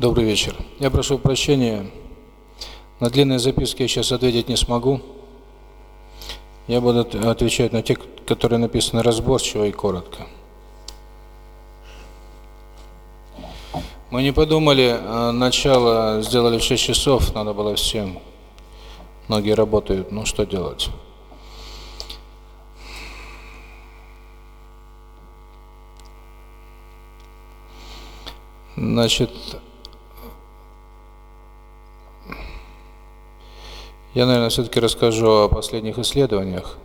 Добрый вечер. Я прошу прощения, на длинные записки я сейчас ответить не смогу. Я буду отвечать на те, которые написаны разборчиво и коротко. Мы не подумали, а начало сделали в 6 часов, надо было всем. Многие работают, ну что делать? Значит, я, наверное, все-таки расскажу о последних исследованиях.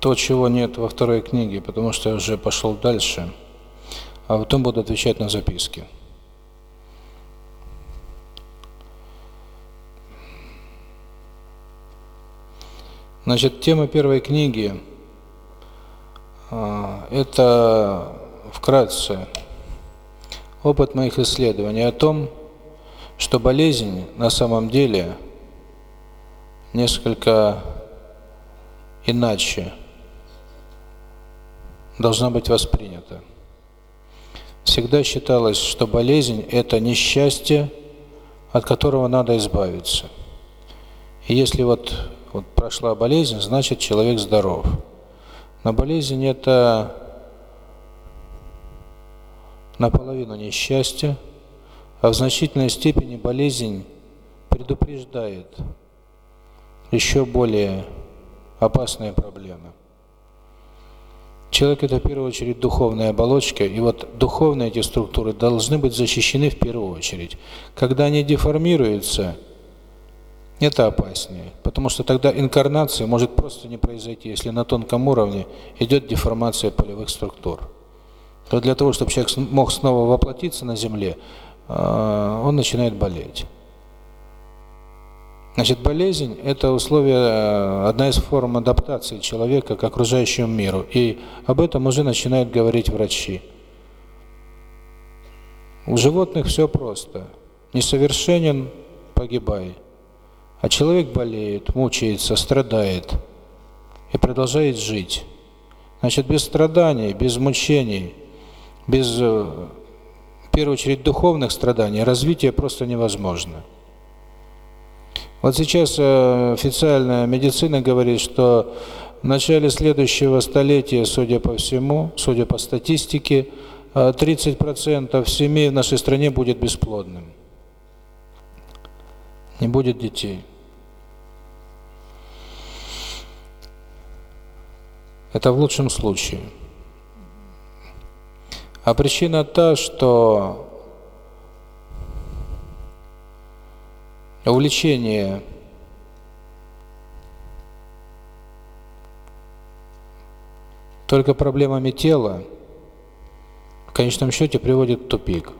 То, чего нет во второй книге, потому что я уже пошел дальше, а потом буду отвечать на записки. Значит, тема первой книги а, это вкратце опыт моих исследований о том, что болезнь на самом деле несколько иначе должна быть воспринята. Всегда считалось, что болезнь – это несчастье, от которого надо избавиться. И если вот, вот прошла болезнь, значит человек здоров. Но болезнь – это наполовину несчастье, а в значительной степени болезнь предупреждает еще более опасные проблемы. Человек – это в первую очередь духовная оболочка, и вот духовные эти структуры должны быть защищены в первую очередь. Когда они деформируются – это опаснее, потому что тогда инкарнация может просто не произойти, если на тонком уровне идет деформация полевых структур. То для того, чтобы человек мог снова воплотиться на Земле, а, он начинает болеть. Значит, болезнь – это условие, одна из форм адаптации человека к окружающему миру. И об этом уже начинают говорить врачи. У животных все просто. Несовершенен – погибай. А человек болеет, мучается, страдает и продолжает жить. Значит, без страданий, без мучений, без, э, в первую очередь, духовных страданий развитие просто невозможно. Вот сейчас э, официальная медицина говорит, что в начале следующего столетия, судя по всему, судя по статистике, 30% э, семей в нашей стране будет бесплодным. Не будет детей. Это в лучшем случае. А причина та, что увлечение только проблемами тела в конечном счете приводит в тупик.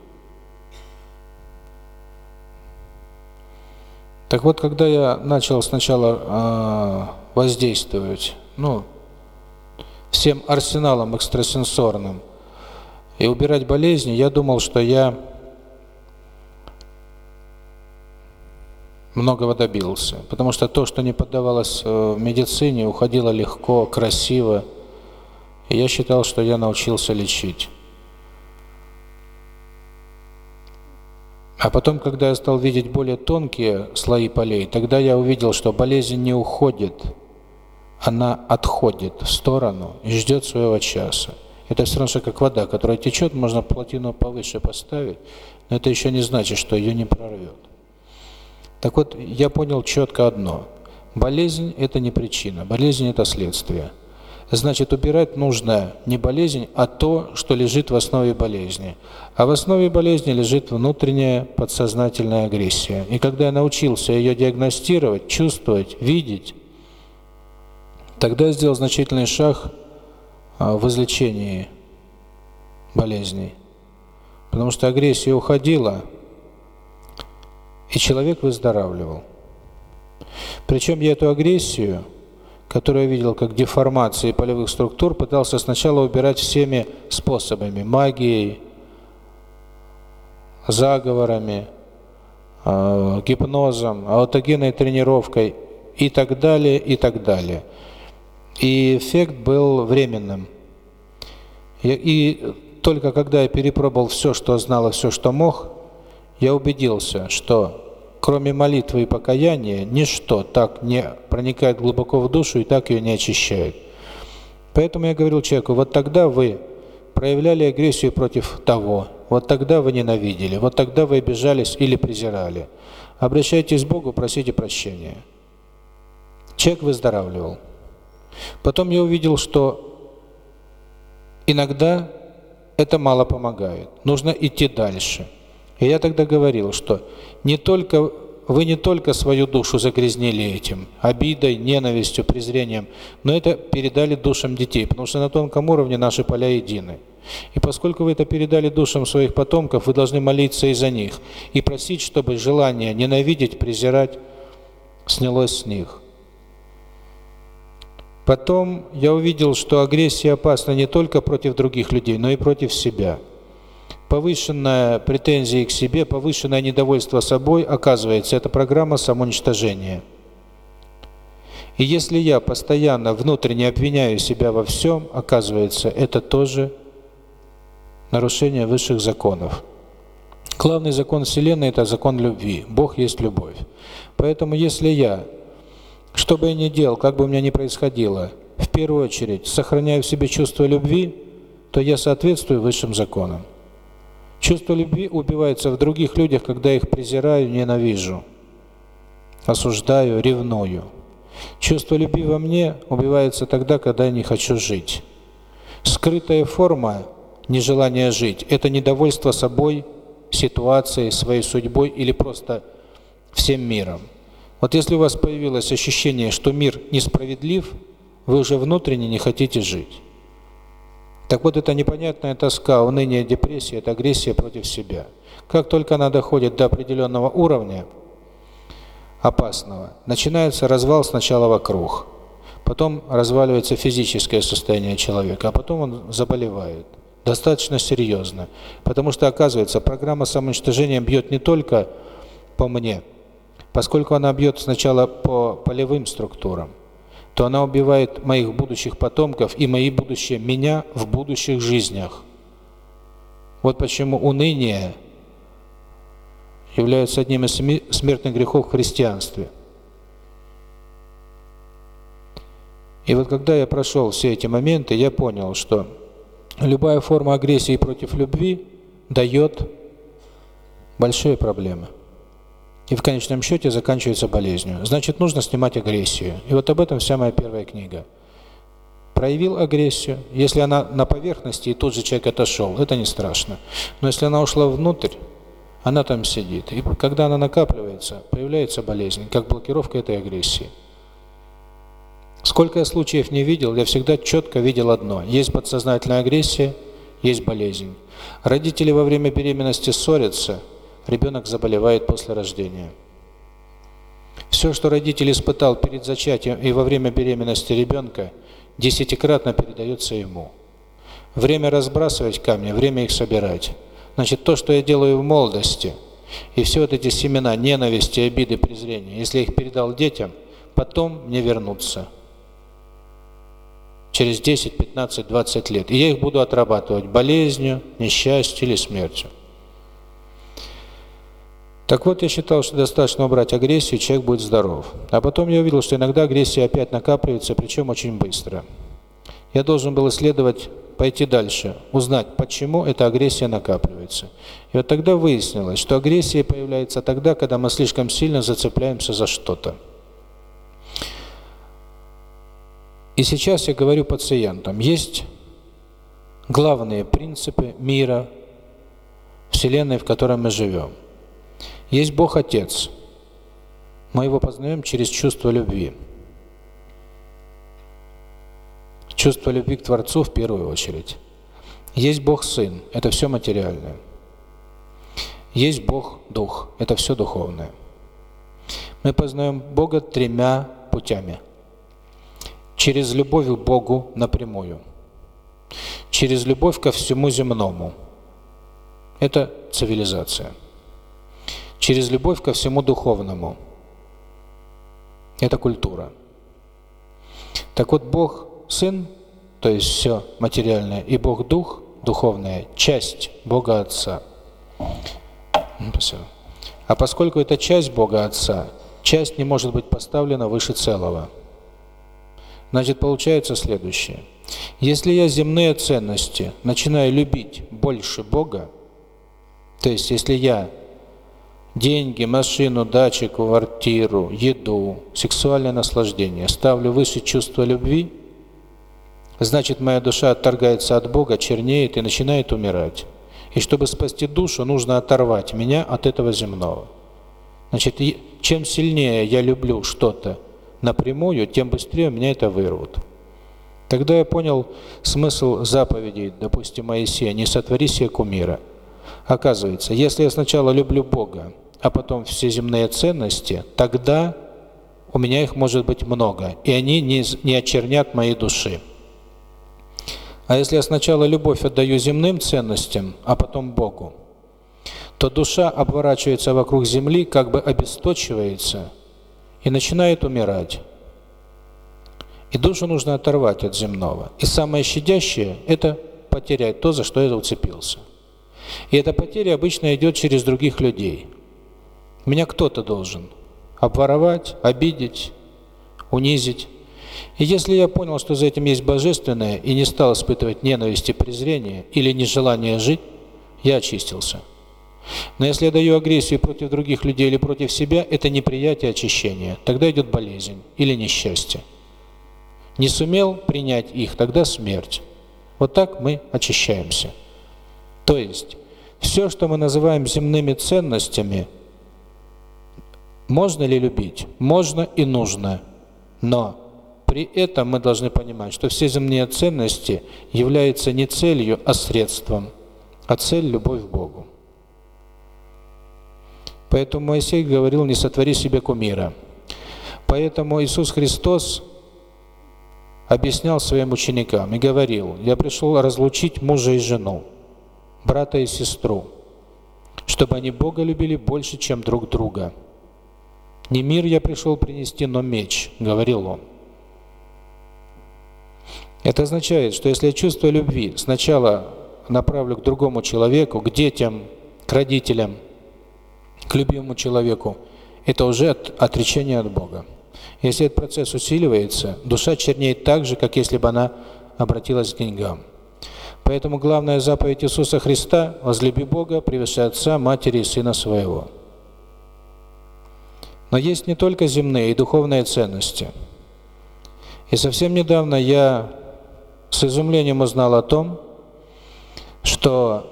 Так вот, когда я начал сначала э, воздействовать, ну, всем арсеналом экстрасенсорным и убирать болезни, я думал, что я многого добился. Потому что то, что не поддавалось э, в медицине, уходило легко, красиво. И я считал, что я научился лечить. А потом, когда я стал видеть более тонкие слои полей, тогда я увидел, что болезнь не уходит она отходит в сторону и ждет своего часа. Это все равно, что как вода, которая течет, можно плотину повыше поставить, но это еще не значит, что ее не прорвет. Так вот, я понял четко одно. Болезнь – это не причина, болезнь – это следствие. Значит, убирать нужно не болезнь, а то, что лежит в основе болезни. А в основе болезни лежит внутренняя подсознательная агрессия. И когда я научился ее диагностировать, чувствовать, видеть, Тогда я сделал значительный шаг в излечении болезней. Потому что агрессия уходила, и человек выздоравливал. Причем я эту агрессию, которую я видел как деформации полевых структур, пытался сначала убирать всеми способами. Магией, заговорами, а, гипнозом, аутогенной тренировкой и так далее, и так далее. И эффект был временным. И только когда я перепробовал все, что знал и все, что мог, я убедился, что кроме молитвы и покаяния, ничто так не проникает глубоко в душу и так ее не очищает. Поэтому я говорил человеку, вот тогда вы проявляли агрессию против того, вот тогда вы ненавидели, вот тогда вы обижались или презирали. Обращайтесь к Богу, просите прощения. Человек выздоравливал. Потом я увидел, что иногда это мало помогает. Нужно идти дальше. И я тогда говорил, что не только вы не только свою душу загрязнили этим, обидой, ненавистью, презрением, но это передали душам детей, потому что на тонком уровне наши поля едины. И поскольку вы это передали душам своих потомков, вы должны молиться и за них, и просить, чтобы желание ненавидеть, презирать снялось с них. Потом я увидел, что агрессия опасна не только против других людей, но и против себя. Повышенная претензия к себе, повышенное недовольство собой, оказывается, это программа самоуничтожения. И если я постоянно внутренне обвиняю себя во всем, оказывается, это тоже нарушение высших законов. Главный закон Вселенной – это закон любви. Бог есть любовь. Поэтому если я что бы я ни делал, как бы у меня ни происходило, в первую очередь сохраняю в себе чувство любви, то я соответствую высшим законам. Чувство любви убивается в других людях, когда их презираю, ненавижу, осуждаю, ревную. Чувство любви во мне убивается тогда, когда я не хочу жить. Скрытая форма нежелания жить – это недовольство собой, ситуацией, своей судьбой или просто всем миром. Вот если у вас появилось ощущение, что мир несправедлив, вы уже внутренне не хотите жить. Так вот, эта непонятная тоска, уныние, депрессия – это агрессия против себя. Как только она доходит до определенного уровня, опасного, начинается развал сначала вокруг, потом разваливается физическое состояние человека, а потом он заболевает. Достаточно серьезно. Потому что, оказывается, программа самоуничтожения бьет не только по мне – Поскольку она бьет сначала по полевым структурам, то она убивает моих будущих потомков и мои будущие меня в будущих жизнях. Вот почему уныние является одним из смертных грехов в христианстве. И вот когда я прошел все эти моменты, я понял, что любая форма агрессии против любви дает большие проблемы и в конечном счете заканчивается болезнью. Значит, нужно снимать агрессию. И вот об этом вся моя первая книга. Проявил агрессию, если она на поверхности и тут же человек отошел, это не страшно. Но если она ушла внутрь, она там сидит. И когда она накапливается, появляется болезнь, как блокировка этой агрессии. Сколько я случаев не видел, я всегда четко видел одно. Есть подсознательная агрессия, есть болезнь. Родители во время беременности ссорятся – ребенок заболевает после рождения. Все, что родитель испытал перед зачатием и во время беременности ребенка, десятикратно передается ему. Время разбрасывать камни, время их собирать. Значит, то, что я делаю в молодости, и все вот эти семена ненависти, обиды, презрения, если я их передал детям, потом мне вернутся. Через 10, 15, 20 лет. И я их буду отрабатывать болезнью, несчастьем или смертью. Так вот, я считал, что достаточно убрать агрессию, человек будет здоров. А потом я увидел, что иногда агрессия опять накапливается, причем очень быстро. Я должен был исследовать, пойти дальше, узнать, почему эта агрессия накапливается. И вот тогда выяснилось, что агрессия появляется тогда, когда мы слишком сильно зацепляемся за что-то. И сейчас я говорю пациентам, есть главные принципы мира, Вселенной, в которой мы живем. Есть Бог Отец. Мы Его познаем через чувство любви. Чувство любви к Творцу в первую очередь. Есть Бог Сын. Это все материальное. Есть Бог Дух. Это все духовное. Мы познаем Бога тремя путями. Через любовь к Богу напрямую. Через любовь ко всему земному. Это цивилизация через любовь ко всему духовному. Это культура. Так вот, Бог, Сын, то есть все материальное, и Бог Дух, духовная, часть Бога Отца. Спасибо. А поскольку это часть Бога Отца, часть не может быть поставлена выше целого. Значит, получается следующее. Если я земные ценности начинаю любить больше Бога, то есть если я деньги, машину, дачу, квартиру, еду, сексуальное наслаждение ставлю выше чувства любви, значит моя душа отторгается от Бога, чернеет и начинает умирать. И чтобы спасти душу, нужно оторвать меня от этого земного. Значит, чем сильнее я люблю что-то напрямую, тем быстрее меня это вырвут. Тогда я понял смысл заповедей, допустим, Моисея, «Не сотвори себе кумира». Оказывается, если я сначала люблю Бога, а потом все земные ценности, тогда у меня их может быть много, и они не, не очернят моей души. А если я сначала любовь отдаю земным ценностям, а потом Богу, то душа обворачивается вокруг земли, как бы обесточивается и начинает умирать. И душу нужно оторвать от земного. И самое щадящее – это потерять то, за что я уцепился. И эта потеря обычно идет через других людей. Меня кто-то должен обворовать, обидеть, унизить. И если я понял, что за этим есть божественное, и не стал испытывать ненависть и презрение, или нежелание жить, я очистился. Но если я даю агрессию против других людей или против себя, это неприятие очищения. Тогда идет болезнь или несчастье. Не сумел принять их, тогда смерть. Вот так мы очищаемся. То есть, все, что мы называем земными ценностями, можно ли любить? Можно и нужно. Но при этом мы должны понимать, что все земные ценности являются не целью, а средством. А цель – любовь к Богу. Поэтому Моисей говорил, не сотвори себе кумира. Поэтому Иисус Христос объяснял своим ученикам и говорил, я пришел разлучить мужа и жену брата и сестру, чтобы они Бога любили больше, чем друг друга. «Не мир я пришел принести, но меч», — говорил он. Это означает, что если я чувство любви сначала направлю к другому человеку, к детям, к родителям, к любимому человеку, это уже от, отречение от Бога. Если этот процесс усиливается, душа чернеет так же, как если бы она обратилась к деньгам. Поэтому главная заповедь Иисуса Христа – возлюби Бога превыше Отца, Матери и Сына Своего. Но есть не только земные и духовные ценности. И совсем недавно я с изумлением узнал о том, что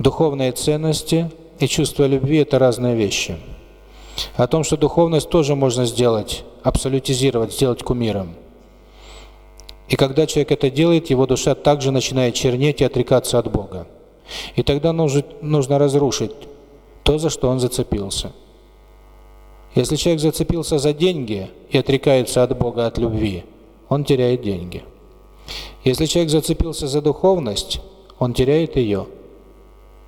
духовные ценности и чувство любви – это разные вещи. О том, что духовность тоже можно сделать, абсолютизировать, сделать кумиром – и когда человек это делает, его душа также начинает чернеть и отрекаться от Бога. И тогда нужно, нужно разрушить то, за что он зацепился. Если человек зацепился за деньги и отрекается от Бога, от любви, он теряет деньги. Если человек зацепился за духовность, он теряет ее.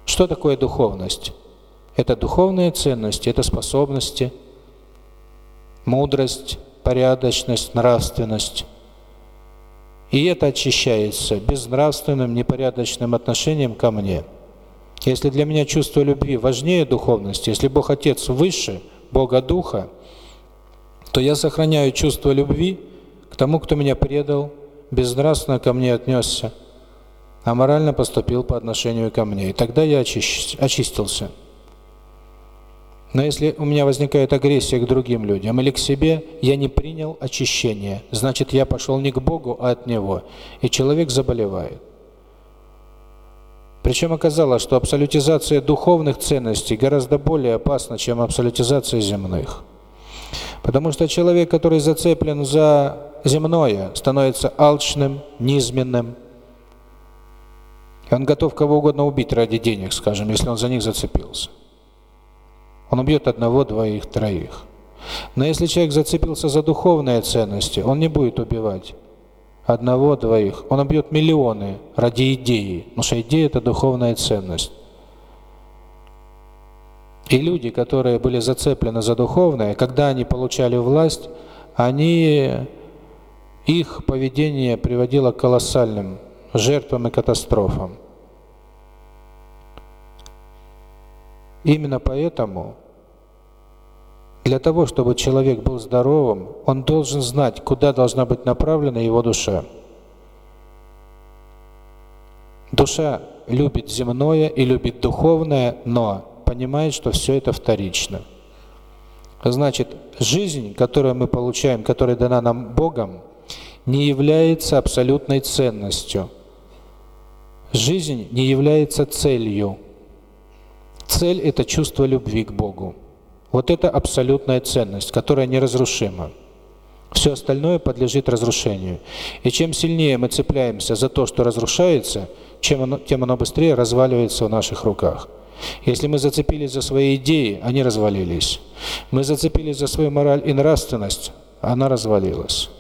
Что такое духовность? Это духовные ценности, это способности, мудрость, порядочность, нравственность – и это очищается безнравственным, непорядочным отношением ко мне. Если для меня чувство любви важнее духовности, если Бог Отец выше Бога Духа, то я сохраняю чувство любви к тому, кто меня предал, безнравственно ко мне отнесся, а морально поступил по отношению ко мне. И тогда я очистился. Но если у меня возникает агрессия к другим людям или к себе, я не принял очищение. Значит, я пошел не к Богу, а от Него. И человек заболевает. Причем оказалось, что абсолютизация духовных ценностей гораздо более опасна, чем абсолютизация земных. Потому что человек, который зацеплен за земное, становится алчным, низменным. И он готов кого угодно убить ради денег, скажем, если он за них зацепился. Он убьет одного, двоих, троих. Но если человек зацепился за духовные ценности, он не будет убивать одного, двоих. Он убьет миллионы ради идеи, потому что идея – это духовная ценность. И люди, которые были зацеплены за духовное, когда они получали власть, они их поведение приводило к колоссальным жертвам и катастрофам. Именно поэтому для того, чтобы человек был здоровым, он должен знать, куда должна быть направлена его душа. Душа любит земное и любит духовное, но понимает, что все это вторично. Значит, жизнь, которую мы получаем, которая дана нам Богом, не является абсолютной ценностью. Жизнь не является целью. Цель – это чувство любви к Богу. Вот это абсолютная ценность, которая неразрушима. Все остальное подлежит разрушению. И чем сильнее мы цепляемся за то, что разрушается, чем оно, тем оно быстрее разваливается в наших руках. Если мы зацепились за свои идеи, они развалились. Мы зацепились за свою мораль и нравственность, она развалилась.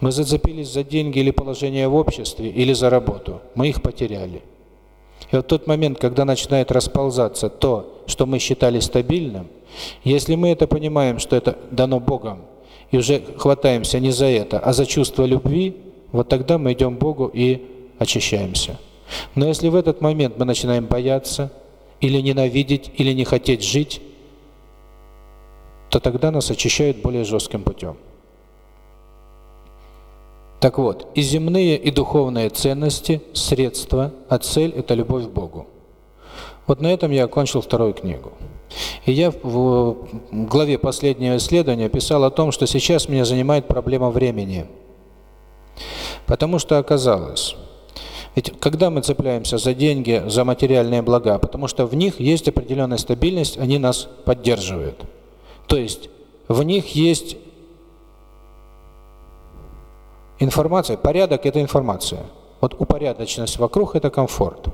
Мы зацепились за деньги или положение в обществе, или за работу, мы их потеряли. И вот тот момент, когда начинает расползаться то, что мы считали стабильным, если мы это понимаем, что это дано Богом, и уже хватаемся не за это, а за чувство любви, вот тогда мы идем к Богу и очищаемся. Но если в этот момент мы начинаем бояться, или ненавидеть, или не хотеть жить, то тогда нас очищают более жестким путем. Так вот, и земные, и духовные ценности, средства, а цель – это любовь к Богу. Вот на этом я окончил вторую книгу. И я в главе последнего исследования писал о том, что сейчас меня занимает проблема времени. Потому что оказалось, ведь когда мы цепляемся за деньги, за материальные блага, потому что в них есть определенная стабильность, они нас поддерживают. То есть в них есть информация, порядок – это информация. Вот упорядоченность вокруг – это комфорт.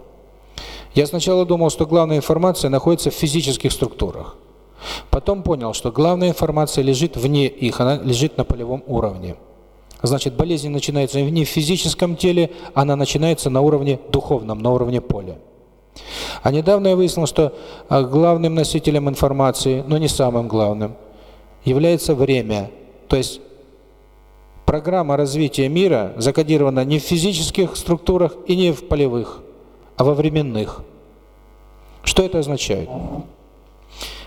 Я сначала думал, что главная информация находится в физических структурах. Потом понял, что главная информация лежит вне их, она лежит на полевом уровне. Значит, болезнь начинается не в физическом теле, она начинается на уровне духовном, на уровне поля. А недавно я выяснил, что а, главным носителем информации, но не самым главным, является время. То есть программа развития мира закодирована не в физических структурах и не в полевых, а во временных. Что это означает?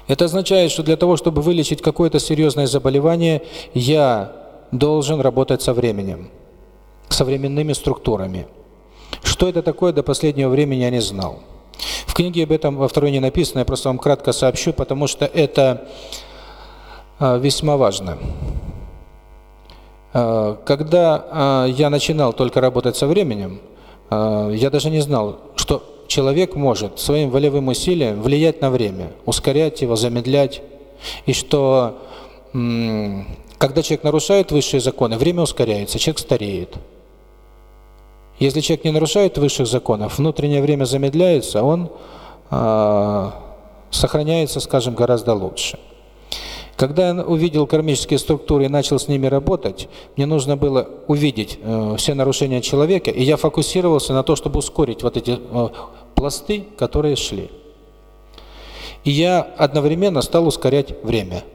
Это означает, что для того, чтобы вылечить какое-то серьезное заболевание, я должен работать со временем, со временными структурами. Что это такое, до последнего времени я не знал. В книге об этом во второй не написано, я просто вам кратко сообщу, потому что это а, весьма важно. А, когда а, я начинал только работать со временем, я даже не знал, человек может своим волевым усилием влиять на время, ускорять его, замедлять, и что когда человек нарушает высшие законы, время ускоряется, человек стареет. Если человек не нарушает высших законов, внутреннее время замедляется, он э, сохраняется, скажем, гораздо лучше. Когда я увидел кармические структуры и начал с ними работать, мне нужно было увидеть э, все нарушения человека, и я фокусировался на то, чтобы ускорить вот эти э, пласты, которые шли. И я одновременно стал ускорять время.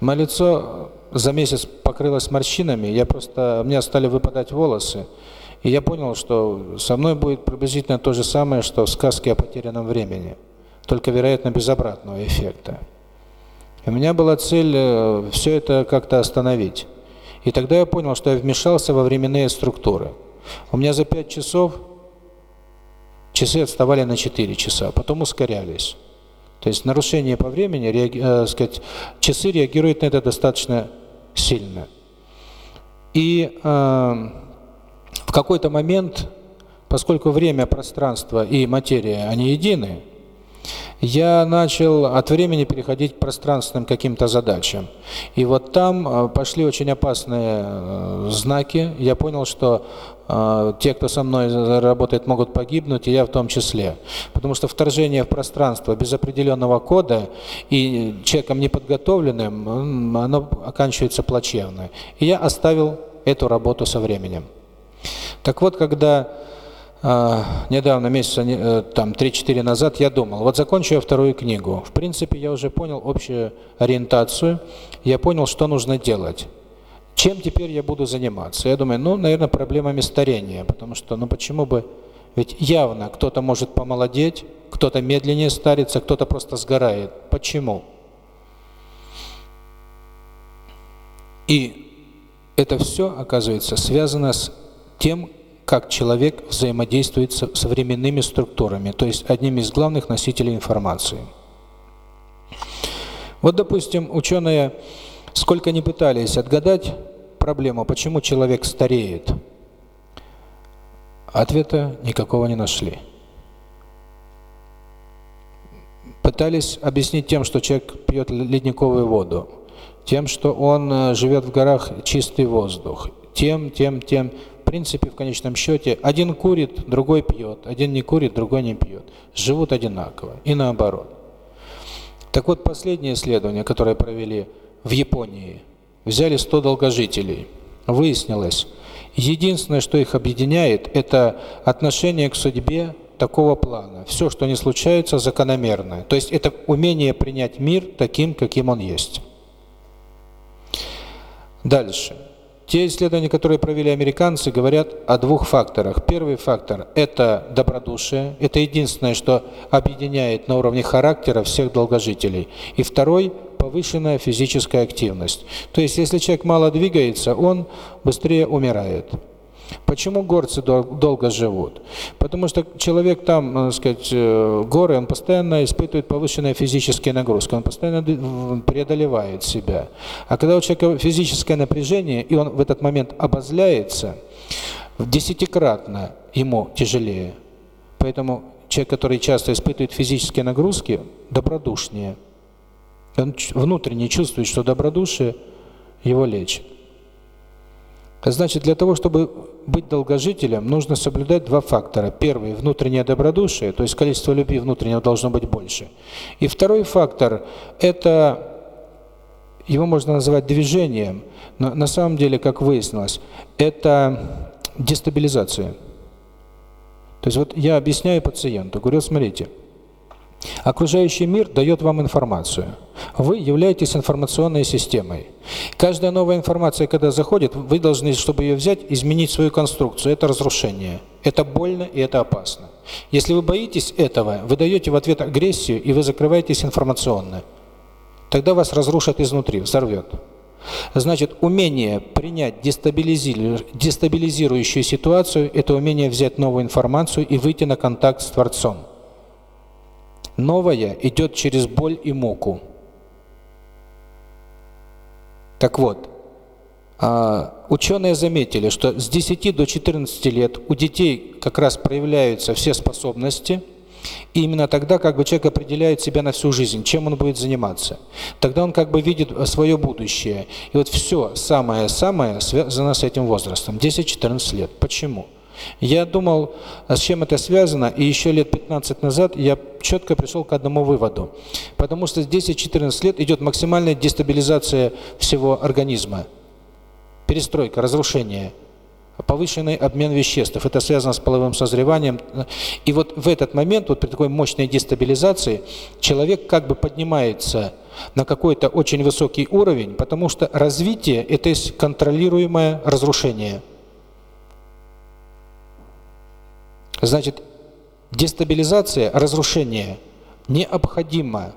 Мое лицо за месяц покрылась морщинами, я просто, у меня стали выпадать волосы, и я понял, что со мной будет приблизительно то же самое, что в сказке о потерянном времени, только, вероятно, без обратного эффекта. У меня была цель э, все это как-то остановить. И тогда я понял, что я вмешался во временные структуры. У меня за 5 часов часы отставали на 4 часа, потом ускорялись. То есть нарушение по времени, реаги, э, сказать, часы реагируют на это достаточно сильно. И э, в какой-то момент, поскольку время, пространство и материя, они едины, я начал от времени переходить к пространственным каким-то задачам. И вот там э, пошли очень опасные э, знаки. Я понял, что э, те, кто со мной работает, могут погибнуть, и я в том числе. Потому что вторжение в пространство без определенного кода и человеком неподготовленным, оно оканчивается плачевно. И я оставил эту работу со временем. Так вот, когда недавно, месяца э, там 3-4 назад, я думал, вот закончу я вторую книгу. В принципе, я уже понял общую ориентацию, я понял, что нужно делать. Чем теперь я буду заниматься? Я думаю, ну, наверное, проблемами старения, потому что, ну, почему бы... Ведь явно кто-то может помолодеть, кто-то медленнее старится, кто-то просто сгорает. Почему? И это все, оказывается, связано с тем, как человек взаимодействует с современными структурами, то есть одним из главных носителей информации. Вот, допустим, ученые сколько ни пытались отгадать проблему, почему человек стареет, ответа никакого не нашли. Пытались объяснить тем, что человек пьет ледниковую воду, тем, что он э, живет в горах чистый воздух, тем, тем, тем. Принципе, в конечном счете, один курит, другой пьет, один не курит, другой не пьет. Живут одинаково и наоборот. Так вот, последнее исследование, которое провели в Японии, взяли 100 долгожителей. Выяснилось, единственное, что их объединяет, это отношение к судьбе такого плана. Все, что не случается, закономерно. То есть это умение принять мир таким, каким он есть. Дальше. Те исследования, которые провели американцы, говорят о двух факторах. Первый фактор – это добродушие. Это единственное, что объединяет на уровне характера всех долгожителей. И второй – повышенная физическая активность. То есть, если человек мало двигается, он быстрее умирает. Почему горцы долго живут? Потому что человек там, так сказать, э, горы, он постоянно испытывает повышенные физические нагрузки, он постоянно преодолевает себя. А когда у человека физическое напряжение, и он в этот момент обозляется, десятикратно ему тяжелее. Поэтому человек, который часто испытывает физические нагрузки, добродушнее. Он внутренне чувствует, что добродушие его лечит. Значит, для того, чтобы быть долгожителем, нужно соблюдать два фактора. Первый – внутреннее добродушие, то есть количество любви внутреннего должно быть больше. И второй фактор – это, его можно называть движением, но на самом деле, как выяснилось, это дестабилизация. То есть вот я объясняю пациенту, говорю, смотрите, Окружающий мир дает вам информацию. Вы являетесь информационной системой. Каждая новая информация, когда заходит, вы должны, чтобы ее взять, изменить свою конструкцию. Это разрушение. Это больно и это опасно. Если вы боитесь этого, вы даете в ответ агрессию, и вы закрываетесь информационно. Тогда вас разрушат изнутри, взорвет. Значит, умение принять дестабилизирующую ситуацию – это умение взять новую информацию и выйти на контакт с Творцом. Новое идет через боль и муку. Так вот, а, ученые заметили, что с 10 до 14 лет у детей как раз проявляются все способности, и именно тогда как бы человек определяет себя на всю жизнь, чем он будет заниматься. Тогда он как бы видит свое будущее. И вот все самое-самое связано с этим возрастом, 10-14 лет. Почему? Я думал, а с чем это связано, и еще лет 15 назад я четко пришел к одному выводу. Потому что с 10-14 лет идет максимальная дестабилизация всего организма. Перестройка, разрушение, повышенный обмен веществ. Это связано с половым созреванием. И вот в этот момент, вот при такой мощной дестабилизации, человек как бы поднимается на какой-то очень высокий уровень, потому что развитие – это контролируемое разрушение – Значит, дестабилизация, разрушение необходимо.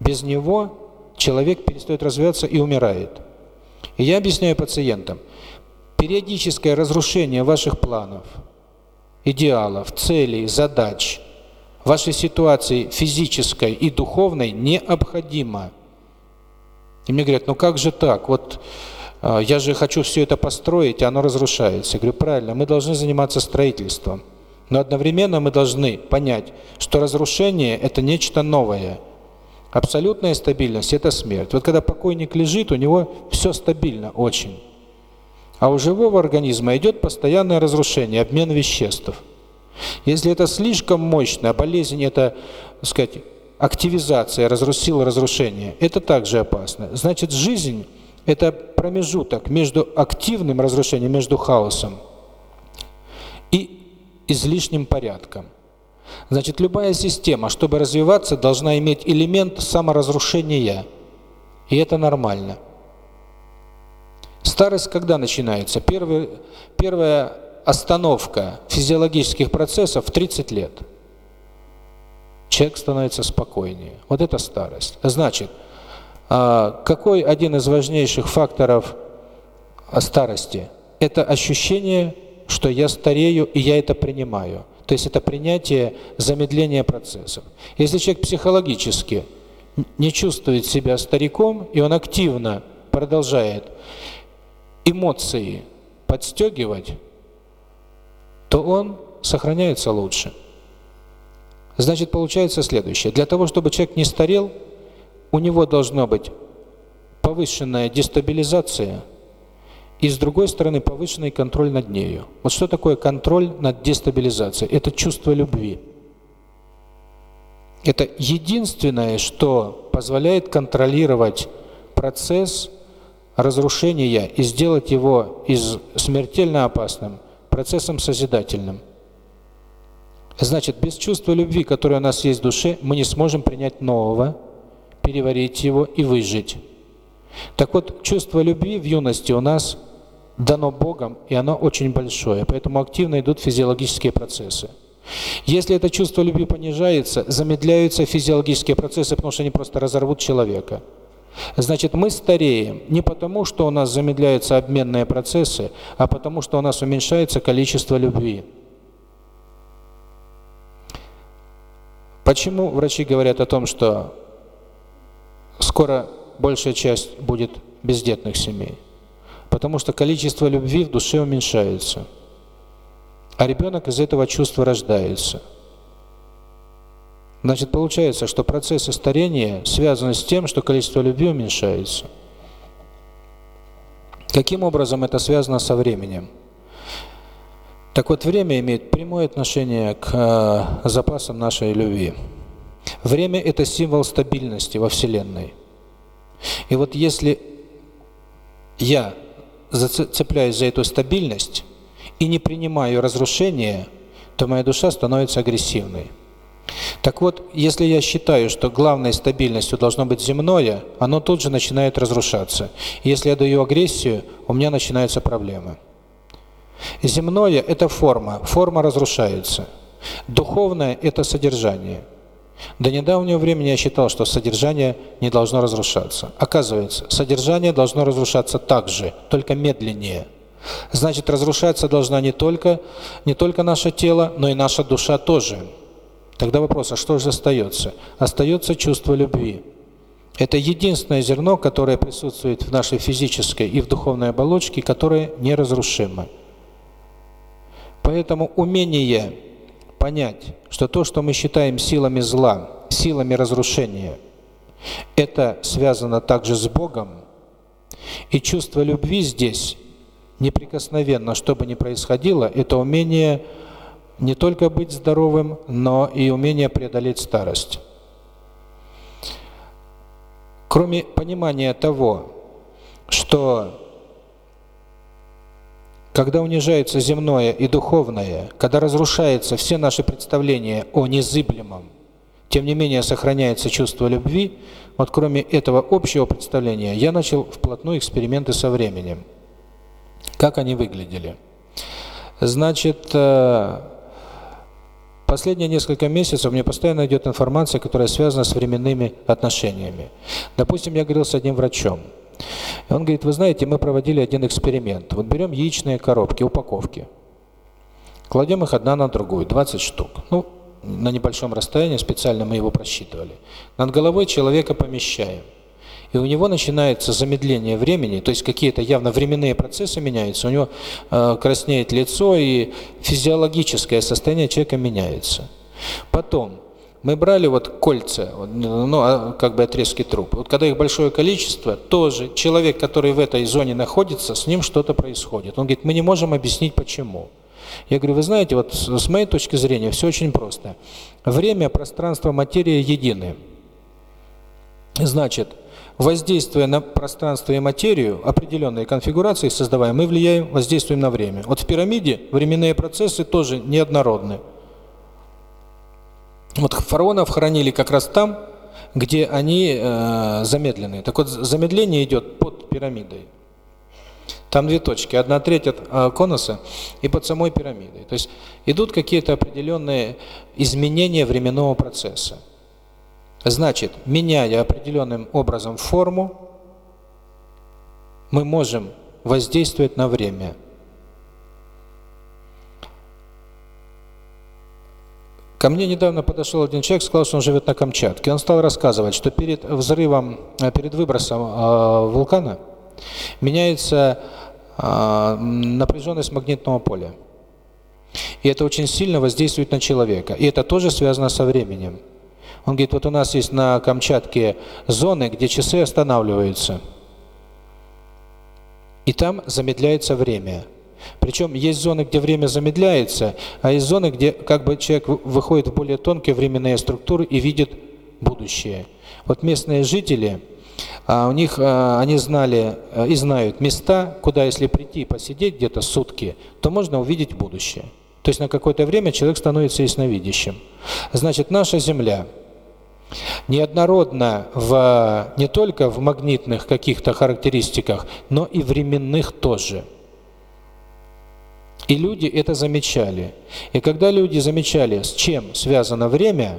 Без него человек перестает развиваться и умирает. И я объясняю пациентам, периодическое разрушение ваших планов, идеалов, целей, задач, вашей ситуации физической и духовной необходимо. И мне говорят, ну как же так? Вот э, я же хочу все это построить, а оно разрушается. Я говорю, правильно, мы должны заниматься строительством. Но одновременно мы должны понять, что разрушение – это нечто новое. Абсолютная стабильность – это смерть. Вот когда покойник лежит, у него все стабильно очень. А у живого организма идет постоянное разрушение, обмен веществ. Если это слишком мощно, а болезнь – это, так сказать, активизация, разрушила разрушение, это также опасно. Значит, жизнь – это промежуток между активным разрушением, между хаосом и излишним порядком. Значит, любая система, чтобы развиваться, должна иметь элемент саморазрушения. И это нормально. Старость когда начинается? Первый, первая остановка физиологических процессов в 30 лет. Человек становится спокойнее. Вот это старость. Значит, а, какой один из важнейших факторов старости? Это ощущение, что я старею, и я это принимаю. То есть это принятие замедления процессов. Если человек психологически не чувствует себя стариком, и он активно продолжает эмоции подстегивать, то он сохраняется лучше. Значит, получается следующее. Для того, чтобы человек не старел, у него должна быть повышенная дестабилизация и, с другой стороны, повышенный контроль над нею. Вот что такое контроль над дестабилизацией? Это чувство любви. Это единственное, что позволяет контролировать процесс разрушения и сделать его из смертельно опасным процессом созидательным. Значит, без чувства любви, которое у нас есть в душе, мы не сможем принять нового, переварить его и выжить. Так вот, чувство любви в юности у нас дано Богом, и оно очень большое, поэтому активно идут физиологические процессы. Если это чувство любви понижается, замедляются физиологические процессы, потому что они просто разорвут человека. Значит, мы стареем не потому, что у нас замедляются обменные процессы, а потому, что у нас уменьшается количество любви. Почему врачи говорят о том, что скоро большая часть будет бездетных семей? Потому что количество любви в душе уменьшается. А ребенок из этого чувства рождается – Значит, получается, что процессы старения связаны с тем, что количество любви уменьшается. Каким образом это связано со временем? Так вот, время имеет прямое отношение к э, запасам нашей любви. Время – это символ стабильности во Вселенной. И вот если я цепляюсь за эту стабильность и не принимаю разрушения, то моя душа становится агрессивной. Так вот, если я считаю, что главной стабильностью должно быть земное, оно тут же начинает разрушаться. Если я даю агрессию, у меня начинаются проблемы. Земное – это форма, форма разрушается. Духовное – это содержание. До недавнего времени я считал, что содержание не должно разрушаться. Оказывается, содержание должно разрушаться также, только медленнее. Значит, разрушаться должна не только, не только наше тело, но и наша душа тоже. Тогда вопрос, а что же остается? Остается чувство любви. Это единственное зерно, которое присутствует в нашей физической и в духовной оболочке, которое неразрушимо. Поэтому умение понять, что то, что мы считаем силами зла, силами разрушения, это связано также с Богом, и чувство любви здесь неприкосновенно, что бы ни происходило, это умение не только быть здоровым, но и умение преодолеть старость. Кроме понимания того, что когда унижается земное и духовное, когда разрушаются все наши представления о незыблемом, тем не менее сохраняется чувство любви, вот кроме этого общего представления, я начал вплотную эксперименты со временем. Как они выглядели? Значит, э, Последние несколько месяцев мне постоянно идет информация, которая связана с временными отношениями. Допустим, я говорил с одним врачом. И он говорит, вы знаете, мы проводили один эксперимент. Вот берем яичные коробки, упаковки, кладем их одна на другую, 20 штук. Ну, на небольшом расстоянии, специально мы его просчитывали. Над головой человека помещаем и у него начинается замедление времени, то есть какие-то явно временные процессы меняются, у него э, краснеет лицо и физиологическое состояние человека меняется. Потом мы брали вот кольца, ну, а, как бы отрезки труп. Вот когда их большое количество, тоже человек, который в этой зоне находится, с ним что-то происходит. Он говорит, мы не можем объяснить почему. Я говорю, вы знаете, вот с моей точки зрения все очень просто. Время, пространство, материя едины. Значит, воздействуя на пространство и материю, определенные конфигурации создавая, мы влияем, воздействуем на время. Вот в пирамиде временные процессы тоже неоднородны. Вот фараонов хоронили как раз там, где они э, замедлены. Так вот, замедление идет под пирамидой. Там две точки, одна треть от э, конуса и под самой пирамидой. То есть идут какие-то определенные изменения временного процесса. Значит, меняя определенным образом форму, мы можем воздействовать на время. Ко мне недавно подошел один человек, сказал, что он живет на Камчатке. Он стал рассказывать, что перед взрывом, э, перед выбросом э, вулкана меняется э, напряженность магнитного поля. И это очень сильно воздействует на человека. И это тоже связано со временем. Он говорит, вот у нас есть на Камчатке зоны, где часы останавливаются. И там замедляется время. Причем есть зоны, где время замедляется, а есть зоны, где как бы человек выходит в более тонкие временные структуры и видит будущее. Вот местные жители, а у них а, они знали а, и знают места, куда если прийти и посидеть где-то сутки, то можно увидеть будущее. То есть на какое-то время человек становится ясновидящим. Значит, наша Земля – неоднородно в не только в магнитных каких-то характеристиках, но и временных тоже. И люди это замечали. И когда люди замечали, с чем связано время,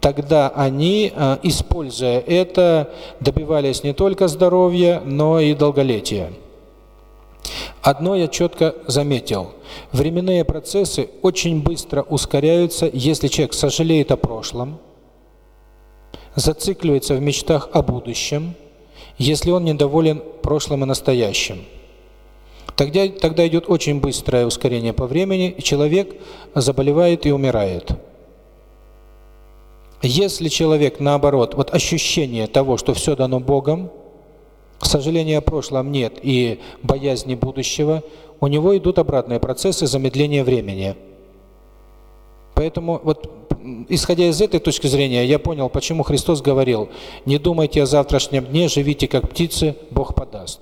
тогда они, э, используя это, добивались не только здоровья, но и долголетия. Одно я четко заметил. Временные процессы очень быстро ускоряются, если человек сожалеет о прошлом, зацикливается в мечтах о будущем, если он недоволен прошлым и настоящим. Тогда, тогда идет очень быстрое ускорение по времени, и человек заболевает и умирает. Если человек, наоборот, вот ощущение того, что все дано Богом, сожаления о прошлом нет и боязни будущего, у него идут обратные процессы замедления времени. Поэтому вот исходя из этой точки зрения, я понял, почему Христос говорил, не думайте о завтрашнем дне, живите как птицы, Бог подаст.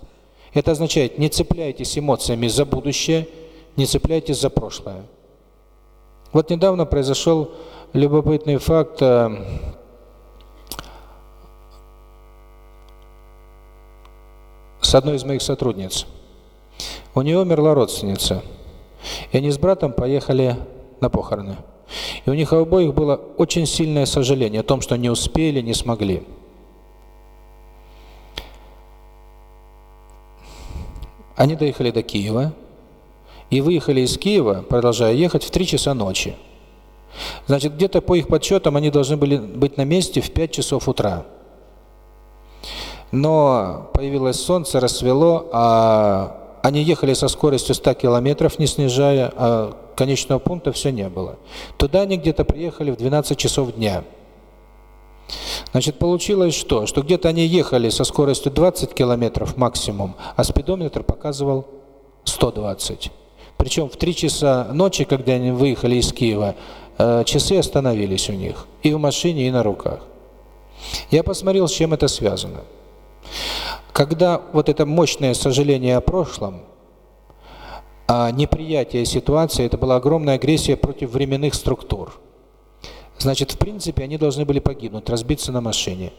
Это означает, не цепляйтесь эмоциями за будущее, не цепляйтесь за прошлое. Вот недавно произошел любопытный факт, э, с одной из моих сотрудниц. У нее умерла родственница, и они с братом поехали на похороны. И у них обоих было очень сильное сожаление о том, что не успели, не смогли. Они доехали до Киева и выехали из Киева, продолжая ехать, в 3 часа ночи. Значит, где-то по их подсчетам они должны были быть на месте в 5 часов утра. Но появилось солнце, рассвело, а они ехали со скоростью 100 километров, не снижая, а конечного пункта все не было. Туда они где-то приехали в 12 часов дня. Значит, получилось что? Что где-то они ехали со скоростью 20 километров максимум, а спидометр показывал 120. Причем в 3 часа ночи, когда они выехали из Киева, э, часы остановились у них. И в машине, и на руках. Я посмотрел, с чем это связано. Когда вот это мощное сожаление о прошлом, а неприятие ситуации, это была огромная агрессия против временных структур. Значит, в принципе, они должны были погибнуть, разбиться на машине.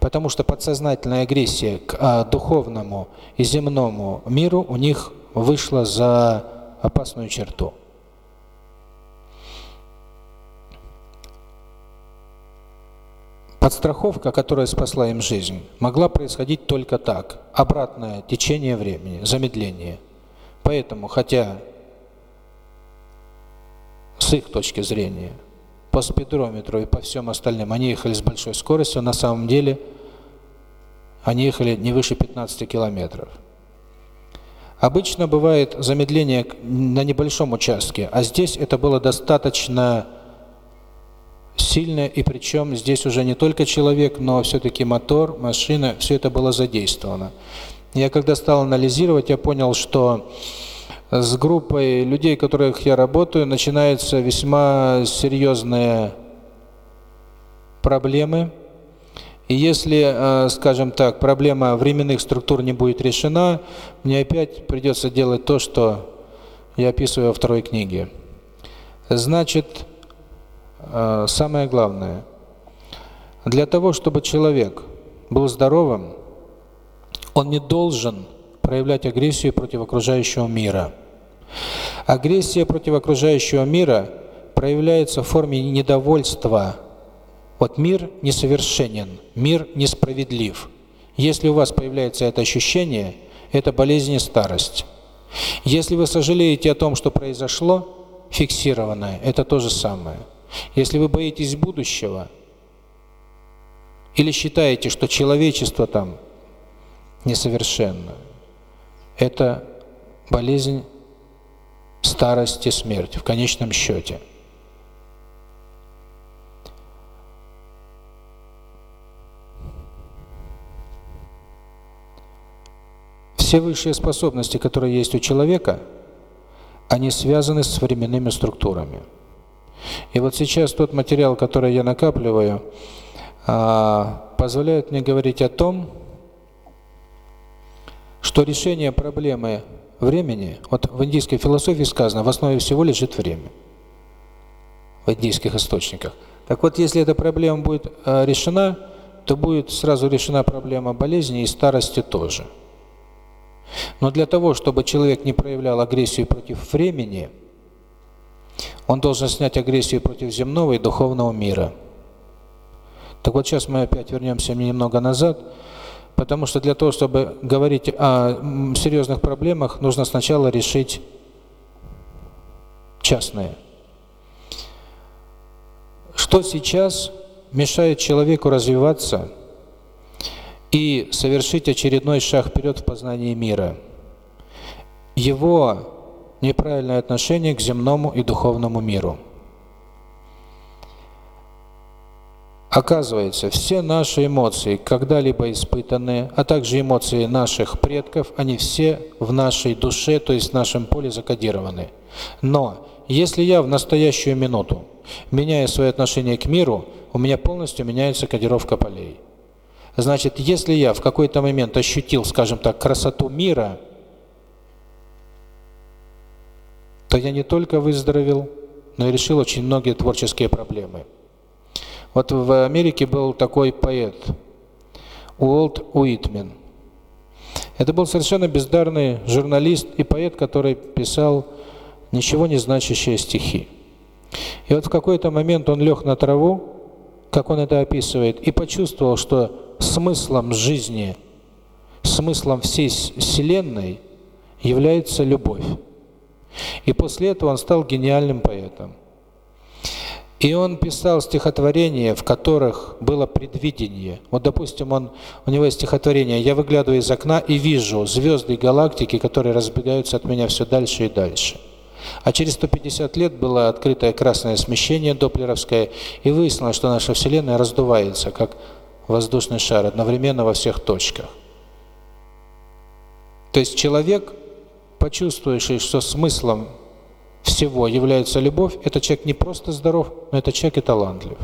Потому что подсознательная агрессия к а, духовному и земному миру у них вышла за опасную черту. Подстраховка, которая спасла им жизнь, могла происходить только так. Обратное течение времени, замедление. Поэтому, хотя с их точки зрения, по спидрометру и по всем остальным, они ехали с большой скоростью, на самом деле они ехали не выше 15 километров. Обычно бывает замедление на небольшом участке, а здесь это было достаточно сильное, и причем здесь уже не только человек, но все-таки мотор, машина, все это было задействовано. Я когда стал анализировать, я понял, что с группой людей, которых я работаю, начинаются весьма серьезные проблемы. И если, э, скажем так, проблема временных структур не будет решена, мне опять придется делать то, что я описываю во второй книге. Значит, э, самое главное, для того, чтобы человек был здоровым, он не должен проявлять агрессию против окружающего мира. Агрессия против окружающего мира проявляется в форме недовольства. Вот мир несовершенен, мир несправедлив. Если у вас появляется это ощущение, это болезнь и старость. Если вы сожалеете о том, что произошло, фиксированное, это то же самое. Если вы боитесь будущего, или считаете, что человечество там несовершенно, это болезнь старости, смерти в конечном счете. Все высшие способности, которые есть у человека, они связаны с временными структурами. И вот сейчас тот материал, который я накапливаю, а, позволяет мне говорить о том, что решение проблемы времени, вот в индийской философии сказано, в основе всего лежит время. В индийских источниках. Так вот, если эта проблема будет а, решена, то будет сразу решена проблема болезни и старости тоже. Но для того, чтобы человек не проявлял агрессию против времени, он должен снять агрессию против земного и духовного мира. Так вот сейчас мы опять вернемся немного назад, потому что для того, чтобы говорить о серьезных проблемах, нужно сначала решить частные. Что сейчас мешает человеку развиваться – и совершить очередной шаг вперед в познании мира. Его неправильное отношение к земному и духовному миру. Оказывается, все наши эмоции, когда-либо испытанные, а также эмоции наших предков, они все в нашей душе, то есть в нашем поле закодированы. Но если я в настоящую минуту меняю свое отношение к миру, у меня полностью меняется кодировка полей. Значит, если я в какой-то момент ощутил, скажем так, красоту мира, то я не только выздоровел, но и решил очень многие творческие проблемы. Вот в Америке был такой поэт Уолт Уитмен. Это был совершенно бездарный журналист и поэт, который писал ничего не значащие стихи. И вот в какой-то момент он лег на траву, как он это описывает, и почувствовал, что смыслом жизни, смыслом всей Вселенной является любовь. И после этого он стал гениальным поэтом. И он писал стихотворения, в которых было предвидение. Вот, допустим, он, у него есть стихотворение «Я выглядываю из окна и вижу звезды галактики, которые разбегаются от меня все дальше и дальше». А через 150 лет было открытое красное смещение доплеровское, и выяснилось, что наша Вселенная раздувается, как воздушный шар одновременно во всех точках. То есть человек, почувствующий, что смыслом всего является любовь, этот человек не просто здоров, но этот человек и талантлив.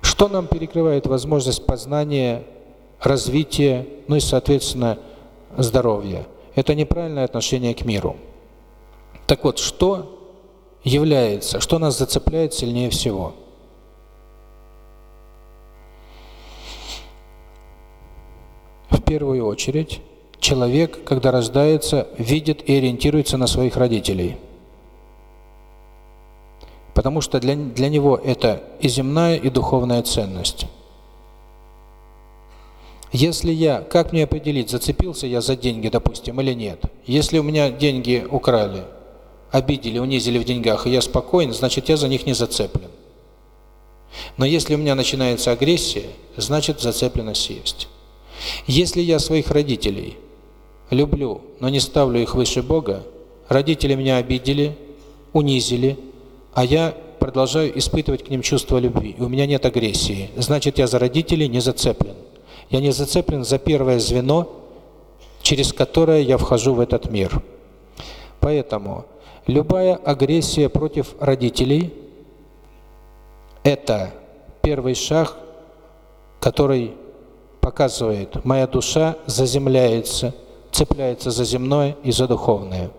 Что нам перекрывает возможность познания, развития, ну и, соответственно, здоровья? Это неправильное отношение к миру. Так вот, что является, что нас зацепляет сильнее всего – В первую очередь, человек, когда рождается, видит и ориентируется на своих родителей. Потому что для, для него это и земная, и духовная ценность. Если я, как мне определить, зацепился я за деньги, допустим, или нет? Если у меня деньги украли, обидели, унизили в деньгах, и я спокоен, значит, я за них не зацеплен. Но если у меня начинается агрессия, значит, зацепленность есть. Если я своих родителей люблю, но не ставлю их выше Бога, родители меня обидели, унизили, а я продолжаю испытывать к ним чувство любви, и у меня нет агрессии, значит, я за родителей не зацеплен. Я не зацеплен за первое звено, через которое я вхожу в этот мир. Поэтому любая агрессия против родителей – это первый шаг, который показывает, моя душа заземляется, цепляется за земное и за духовное.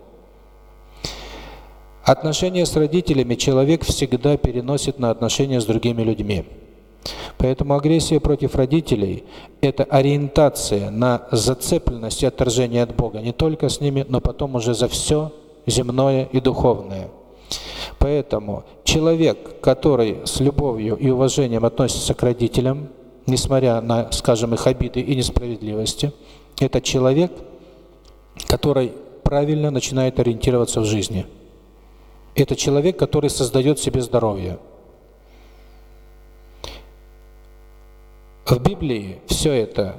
Отношения с родителями человек всегда переносит на отношения с другими людьми. Поэтому агрессия против родителей – это ориентация на зацепленность и отторжение от Бога, не только с ними, но потом уже за все земное и духовное. Поэтому человек, который с любовью и уважением относится к родителям, несмотря на, скажем, их обиды и несправедливости, это человек, который правильно начинает ориентироваться в жизни. Это человек, который создает себе здоровье. В Библии все это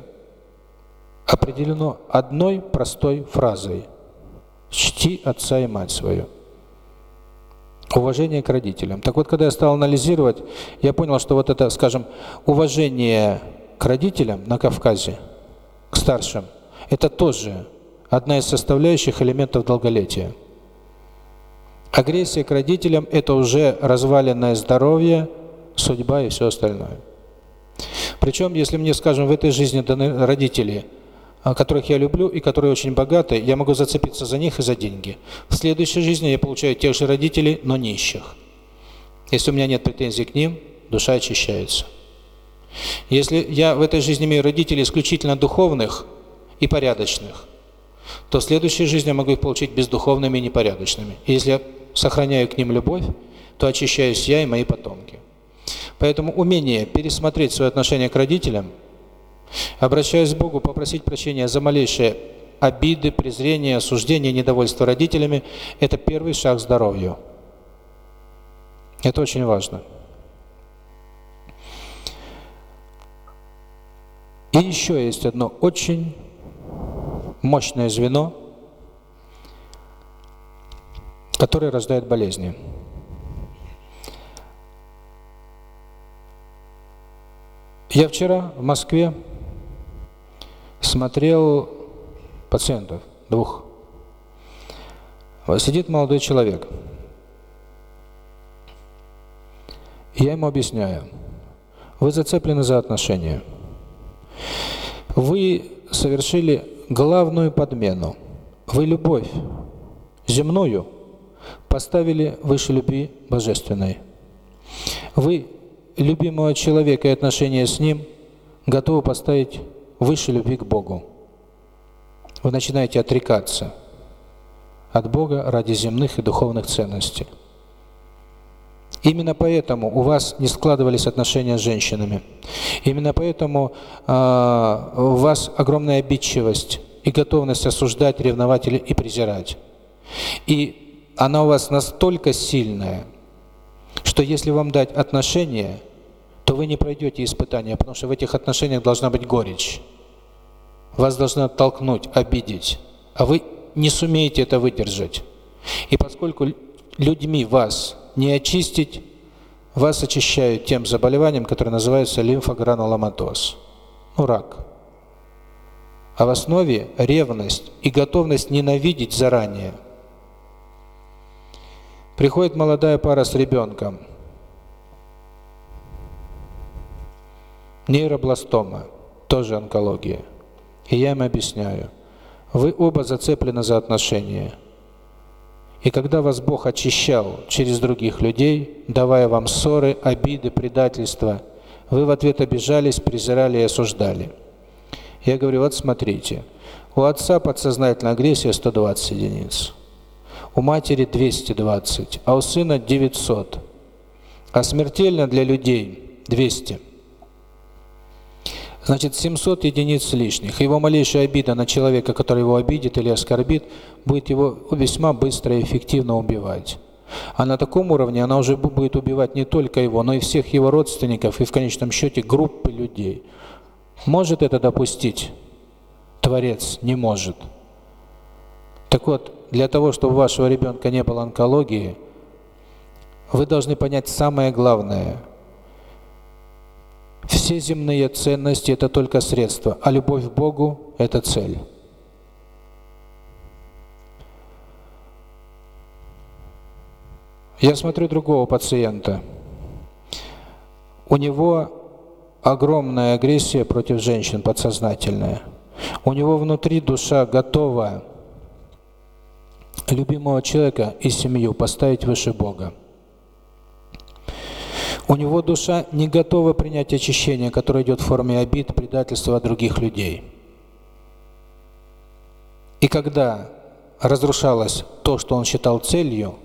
определено одной простой фразой «Чти отца и мать свою». Уважение к родителям. Так вот, когда я стал анализировать, я понял, что вот это, скажем, уважение к родителям на Кавказе, к старшим, это тоже одна из составляющих элементов долголетия. Агрессия к родителям – это уже разваленное здоровье, судьба и все остальное. Причем, если мне, скажем, в этой жизни даны родители – а, которых я люблю и которые очень богаты, я могу зацепиться за них и за деньги. В следующей жизни я получаю тех же родителей, но нищих. Если у меня нет претензий к ним, душа очищается. Если я в этой жизни имею родителей исключительно духовных и порядочных, то следующей жизни я могу их получить бездуховными и непорядочными. И если я сохраняю к ним любовь, то очищаюсь я и мои потомки. Поэтому умение пересмотреть свое отношение к родителям – Обращаясь к Богу, попросить прощения за малейшие обиды, презрения, осуждения, недовольство родителями – это первый шаг к здоровью. Это очень важно. И еще есть одно очень мощное звено, которое рождает болезни. Я вчера в Москве смотрел пациентов, двух. Сидит молодой человек. Я ему объясняю. Вы зацеплены за отношения. Вы совершили главную подмену. Вы любовь земную поставили выше любви божественной. Вы любимого человека и отношения с ним готовы поставить выше любви к Богу. Вы начинаете отрекаться от Бога ради земных и духовных ценностей. Именно поэтому у вас не складывались отношения с женщинами. Именно поэтому э, у вас огромная обидчивость и готовность осуждать, ревновать и презирать. И она у вас настолько сильная, что если вам дать отношения, то вы не пройдете испытания, потому что в этих отношениях должна быть горечь. Вас должны оттолкнуть, обидеть, а вы не сумеете это выдержать. И поскольку людьми вас не очистить, вас очищают тем заболеванием, которое называется лимфогрануломатоз, ну рак. А в основе ревность и готовность ненавидеть заранее. Приходит молодая пара с ребенком – Нейробластома, тоже онкология. И я им объясняю. Вы оба зацеплены за отношения. И когда вас Бог очищал через других людей, давая вам ссоры, обиды, предательства, вы в ответ обижались, презирали и осуждали. Я говорю, вот смотрите, у отца подсознательная агрессия 120 единиц, у матери 220, а у сына 900, а смертельно для людей 200. Значит, 700 единиц лишних. Его малейшая обида на человека, который его обидит или оскорбит, будет его весьма быстро и эффективно убивать. А на таком уровне она уже будет убивать не только его, но и всех его родственников и в конечном счете группы людей. Может это допустить? Творец не может. Так вот, для того, чтобы у вашего ребенка не было онкологии, вы должны понять самое главное – все земные ценности – это только средства, а любовь к Богу – это цель. Я смотрю другого пациента. У него огромная агрессия против женщин, подсознательная. У него внутри душа готова любимого человека и семью поставить выше Бога. У него душа не готова принять очищение, которое идет в форме обид, предательства других людей. И когда разрушалось то, что он считал целью,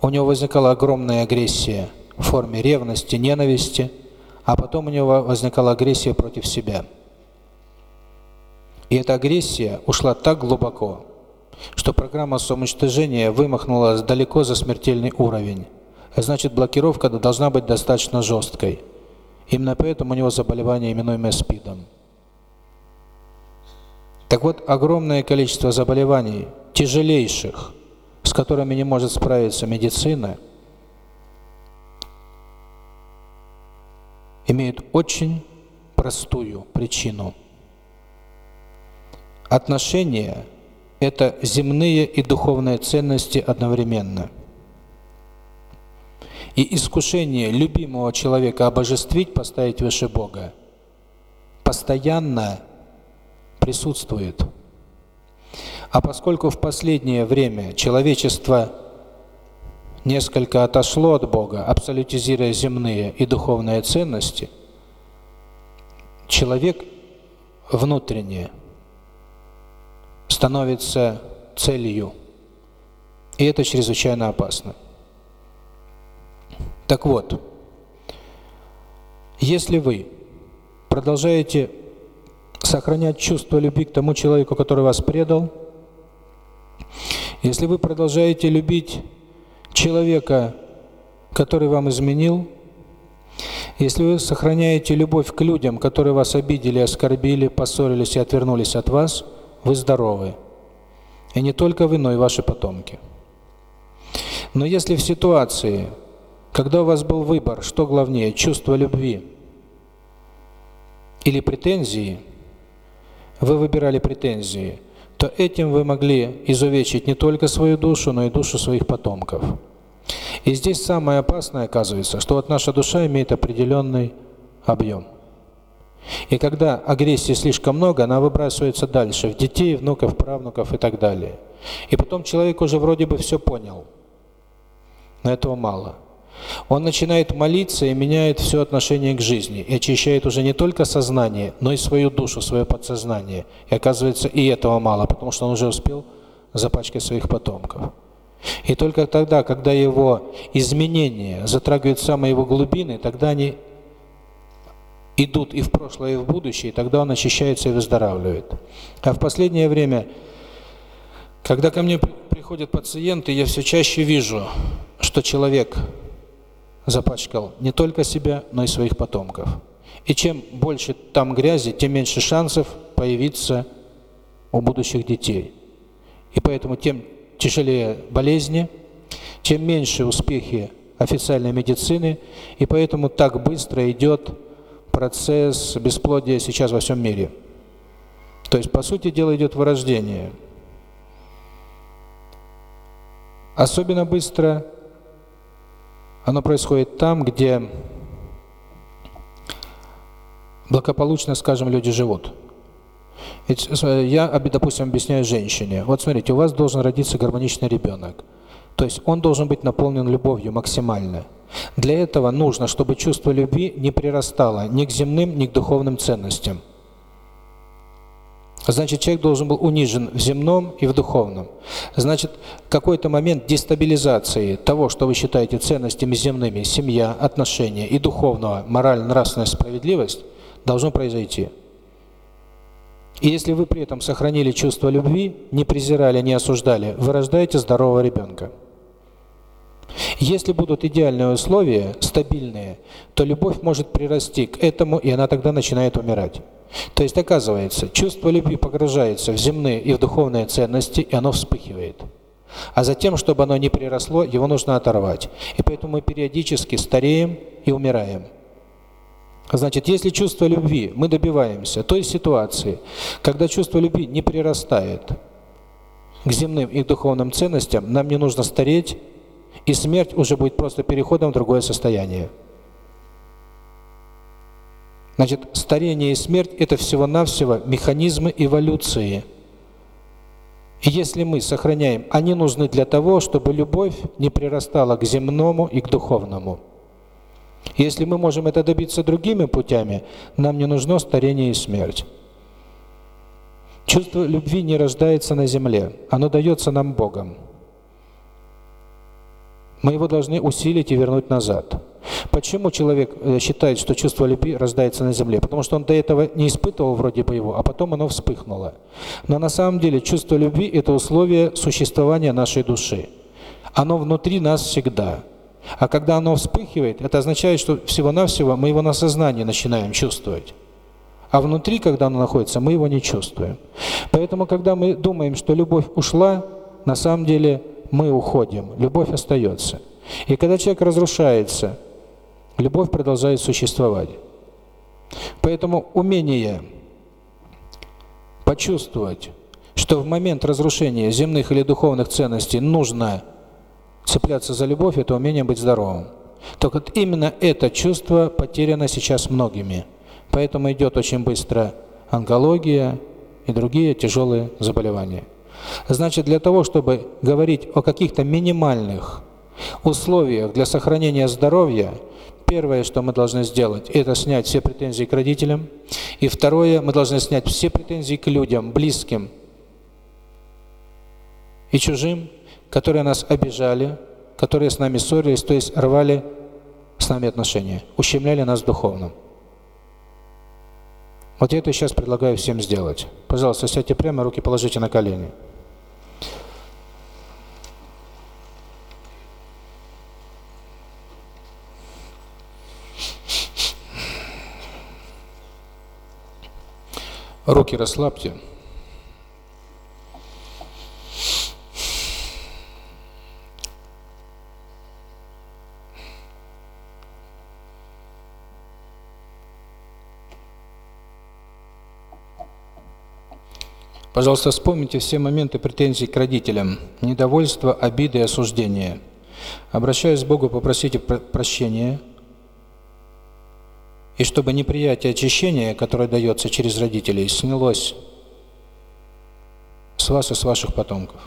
у него возникала огромная агрессия в форме ревности, ненависти, а потом у него возникала агрессия против себя. И эта агрессия ушла так глубоко, что программа самоуничтожения вымахнула далеко за смертельный уровень. Значит, блокировка должна быть достаточно жесткой. Именно поэтому у него заболевание, именуемое СПИДом. Так вот, огромное количество заболеваний, тяжелейших, с которыми не может справиться медицина, имеют очень простую причину. Отношения – это земные и духовные ценности одновременно. И искушение любимого человека обожествить, поставить выше Бога, постоянно присутствует. А поскольку в последнее время человечество несколько отошло от Бога, абсолютизируя земные и духовные ценности, человек внутренне становится целью. И это чрезвычайно опасно. Так вот, если вы продолжаете сохранять чувство любви к тому человеку, который вас предал, если вы продолжаете любить человека, который вам изменил, если вы сохраняете любовь к людям, которые вас обидели, оскорбили, поссорились и отвернулись от вас, вы здоровы. И не только вы, но и ваши потомки. Но если в ситуации, когда у вас был выбор, что главнее, чувство любви или претензии, вы выбирали претензии, то этим вы могли изувечить не только свою душу, но и душу своих потомков. И здесь самое опасное оказывается, что вот наша душа имеет определенный объем. И когда агрессии слишком много, она выбрасывается дальше, в детей, внуков, правнуков и так далее. И потом человек уже вроде бы все понял, но этого мало. Он начинает молиться и меняет все отношение к жизни, и очищает уже не только сознание, но и свою душу, свое подсознание. И оказывается, и этого мало, потому что он уже успел запачкать своих потомков. И только тогда, когда его изменения затрагивают самые его глубины, тогда они идут и в прошлое, и в будущее, и тогда он очищается и выздоравливает. А в последнее время, когда ко мне приходят пациенты, я все чаще вижу, что человек запачкал не только себя, но и своих потомков. И чем больше там грязи, тем меньше шансов появиться у будущих детей. И поэтому тем тяжелее болезни, тем меньше успехи официальной медицины, и поэтому так быстро идет процесс бесплодия сейчас во всем мире. То есть, по сути дела, идет вырождение. Особенно быстро оно происходит там, где благополучно, скажем, люди живут. Ведь я, допустим, объясняю женщине. Вот смотрите, у вас должен родиться гармоничный ребенок. То есть он должен быть наполнен любовью максимально. Для этого нужно, чтобы чувство любви не прирастало ни к земным, ни к духовным ценностям. Значит, человек должен был унижен в земном и в духовном. Значит, какой-то момент дестабилизации того, что вы считаете ценностями земными, семья, отношения и духовного, морально-нравственная справедливость, должно произойти. И если вы при этом сохранили чувство любви, не презирали, не осуждали, вы рождаете здорового ребенка. Если будут идеальные условия, стабильные, то любовь может прирасти к этому, и она тогда начинает умирать. То есть, оказывается, чувство любви погружается в земные и в духовные ценности, и оно вспыхивает. А затем, чтобы оно не приросло, его нужно оторвать. И поэтому мы периодически стареем и умираем. Значит, если чувство любви, мы добиваемся той ситуации, когда чувство любви не прирастает к земным и духовным ценностям, нам не нужно стареть, и смерть уже будет просто переходом в другое состояние. Значит, старение и смерть – это всего-навсего механизмы эволюции. И если мы сохраняем, они нужны для того, чтобы любовь не прирастала к земному и к духовному. Если мы можем это добиться другими путями, нам не нужно старение и смерть. Чувство любви не рождается на земле, оно дается нам Богом. Мы его должны усилить и вернуть назад. Почему человек э, считает, что чувство любви рождается на земле? Потому что он до этого не испытывал вроде бы его, а потом оно вспыхнуло. Но на самом деле чувство любви – это условие существования нашей души. Оно внутри нас всегда. А когда оно вспыхивает, это означает, что всего-навсего мы его на сознании начинаем чувствовать. А внутри, когда оно находится, мы его не чувствуем. Поэтому, когда мы думаем, что любовь ушла, на самом деле мы уходим, любовь остается. И когда человек разрушается, любовь продолжает существовать. Поэтому умение почувствовать, что в момент разрушения земных или духовных ценностей нужно цепляться за любовь, это умение быть здоровым. Только именно это чувство потеряно сейчас многими. Поэтому идет очень быстро онкология и другие тяжелые заболевания. Значит, для того, чтобы говорить о каких-то минимальных условиях для сохранения здоровья, первое, что мы должны сделать, это снять все претензии к родителям. И второе, мы должны снять все претензии к людям, близким и чужим, которые нас обижали, которые с нами ссорились, то есть рвали с нами отношения, ущемляли нас духовно. Вот я это сейчас предлагаю всем сделать. Пожалуйста, сядьте прямо, руки положите на колени. Руки расслабьте. Пожалуйста, вспомните все моменты претензий к родителям, недовольства, обиды и осуждения. Обращаясь к Богу, попросите прощения, и чтобы неприятие очищения, которое дается через родителей, снялось с вас и с ваших потомков.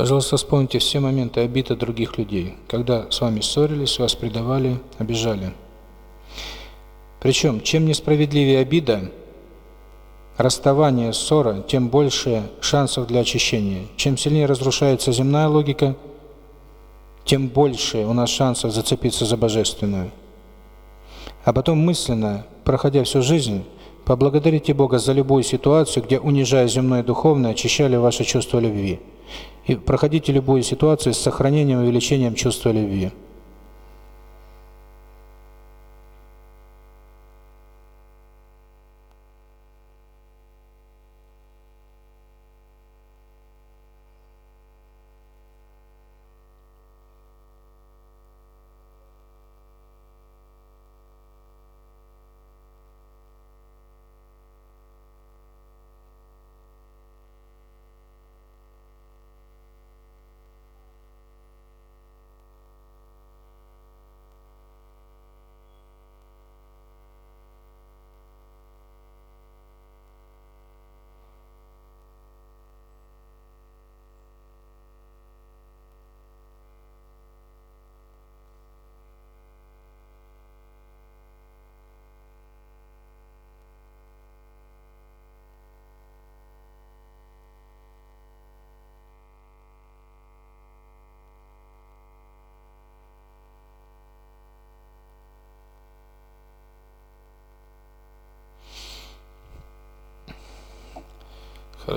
Пожалуйста, вспомните все моменты обид от других людей, когда с вами ссорились, вас предавали, обижали. Причем, чем несправедливее обида, расставание, ссора, тем больше шансов для очищения. Чем сильнее разрушается земная логика, тем больше у нас шансов зацепиться за божественную. А потом мысленно, проходя всю жизнь, поблагодарите Бога за любую ситуацию, где, унижая земное и духовное, очищали ваше чувство любви проходите любую ситуацию с сохранением и увеличением чувства любви.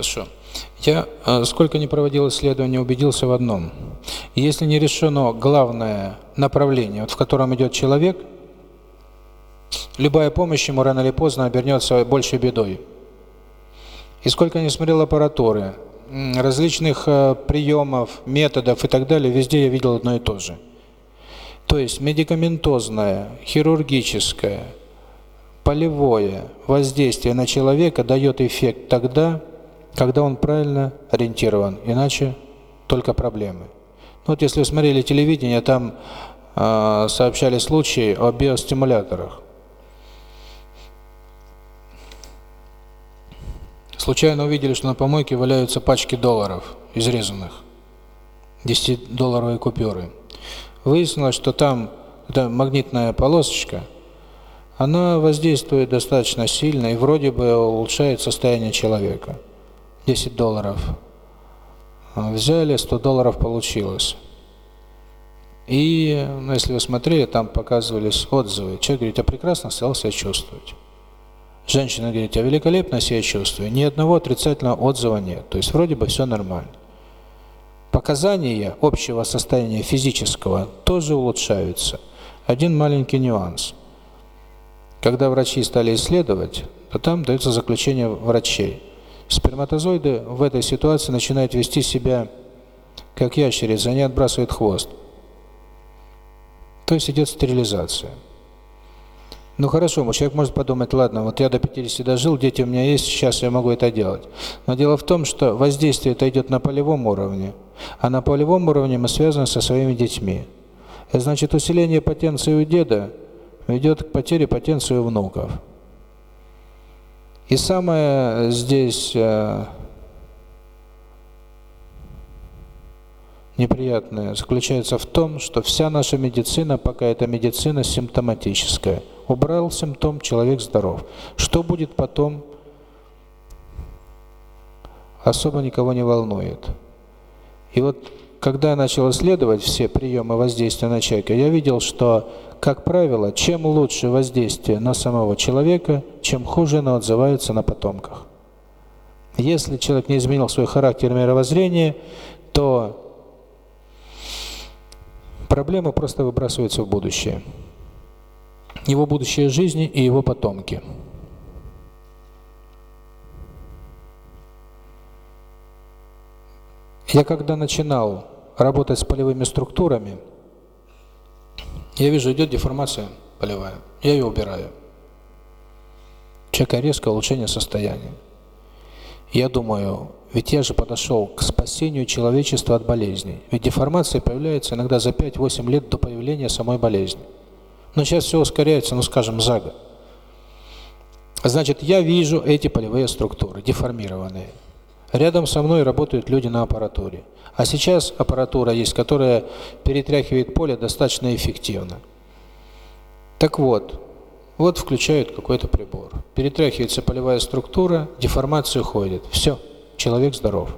Хорошо. Я э, сколько не проводил исследования, убедился в одном. Если не решено главное направление, вот в котором идет человек, любая помощь ему рано или поздно обернется большей бедой. И сколько не смотрел аппаратуры, различных э, приемов, методов и так далее, везде я видел одно и то же. То есть медикаментозное, хирургическое, полевое воздействие на человека дает эффект тогда, когда он правильно ориентирован, иначе только проблемы. Ну, вот если вы смотрели телевидение, там э, сообщали случаи о биостимуляторах. Случайно увидели, что на помойке валяются пачки долларов изрезанных, 10-долларовые купюры. Выяснилось, что там эта магнитная полосочка, она воздействует достаточно сильно и вроде бы улучшает состояние человека. 10 долларов взяли, 100 долларов получилось. И, ну, если вы смотрели, там показывались отзывы. Человек говорит, я прекрасно стал себя чувствовать. Женщина говорит, я великолепно себя чувствую. Ни одного отрицательного отзыва нет. То есть вроде бы все нормально. Показания общего состояния физического тоже улучшаются. Один маленький нюанс. Когда врачи стали исследовать, то там дается заключение врачей. Сперматозоиды в этой ситуации начинают вести себя как ящерицы, они отбрасывают хвост. То есть идет стерилизация. Ну хорошо, человек может подумать, ладно, вот я до 50 дожил, дети у меня есть, сейчас я могу это делать. Но дело в том, что воздействие это идет на полевом уровне, а на полевом уровне мы связаны со своими детьми. Это значит, усиление потенции у деда ведет к потере потенции у внуков. И самое здесь э, неприятное заключается в том, что вся наша медицина, пока это медицина симптоматическая – Убрал симптом, человек здоров. Что будет потом, особо никого не волнует. И вот, когда я начал исследовать все приемы воздействия на человека, я видел, что, как правило, чем лучше воздействие на самого человека, чем хуже оно отзывается на потомках. Если человек не изменил свой характер и мировоззрение, то проблемы просто выбрасываются в будущее его будущее жизни и его потомки. Я когда начинал работать с полевыми структурами, я вижу, идет деформация полевая, я ее убираю. Человека резкое улучшение состояния. Я думаю, ведь я же подошел к спасению человечества от болезней. Ведь деформация появляется иногда за 5-8 лет до появления самой болезни. Но сейчас все ускоряется, ну скажем, за год. Значит, я вижу эти полевые структуры, деформированные. Рядом со мной работают люди на аппаратуре. А сейчас аппаратура есть, которая перетряхивает поле достаточно эффективно. Так вот, вот включают какой-то прибор. Перетряхивается полевая структура, деформация уходит. Все, человек здоров.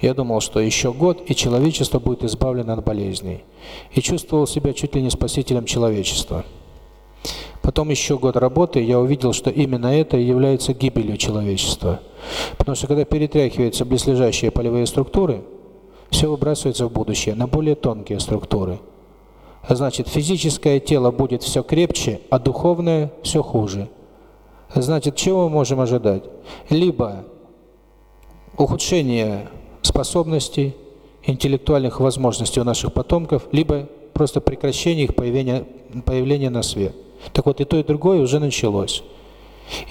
Я думал, что еще год, и человечество будет избавлено от болезней. И чувствовал себя чуть ли не спасителем человечества. Потом еще год работы, я увидел, что именно это и является гибелью человечества. Потому что когда перетряхиваются близлежащие полевые структуры, все выбрасывается в будущее, на более тонкие структуры. А значит, физическое тело будет все крепче, а духовное все хуже. Значит, чего мы можем ожидать? Либо ухудшение способностей, интеллектуальных возможностей у наших потомков, либо просто прекращение их появления, появления на свет. Так вот, и то, и другое уже началось.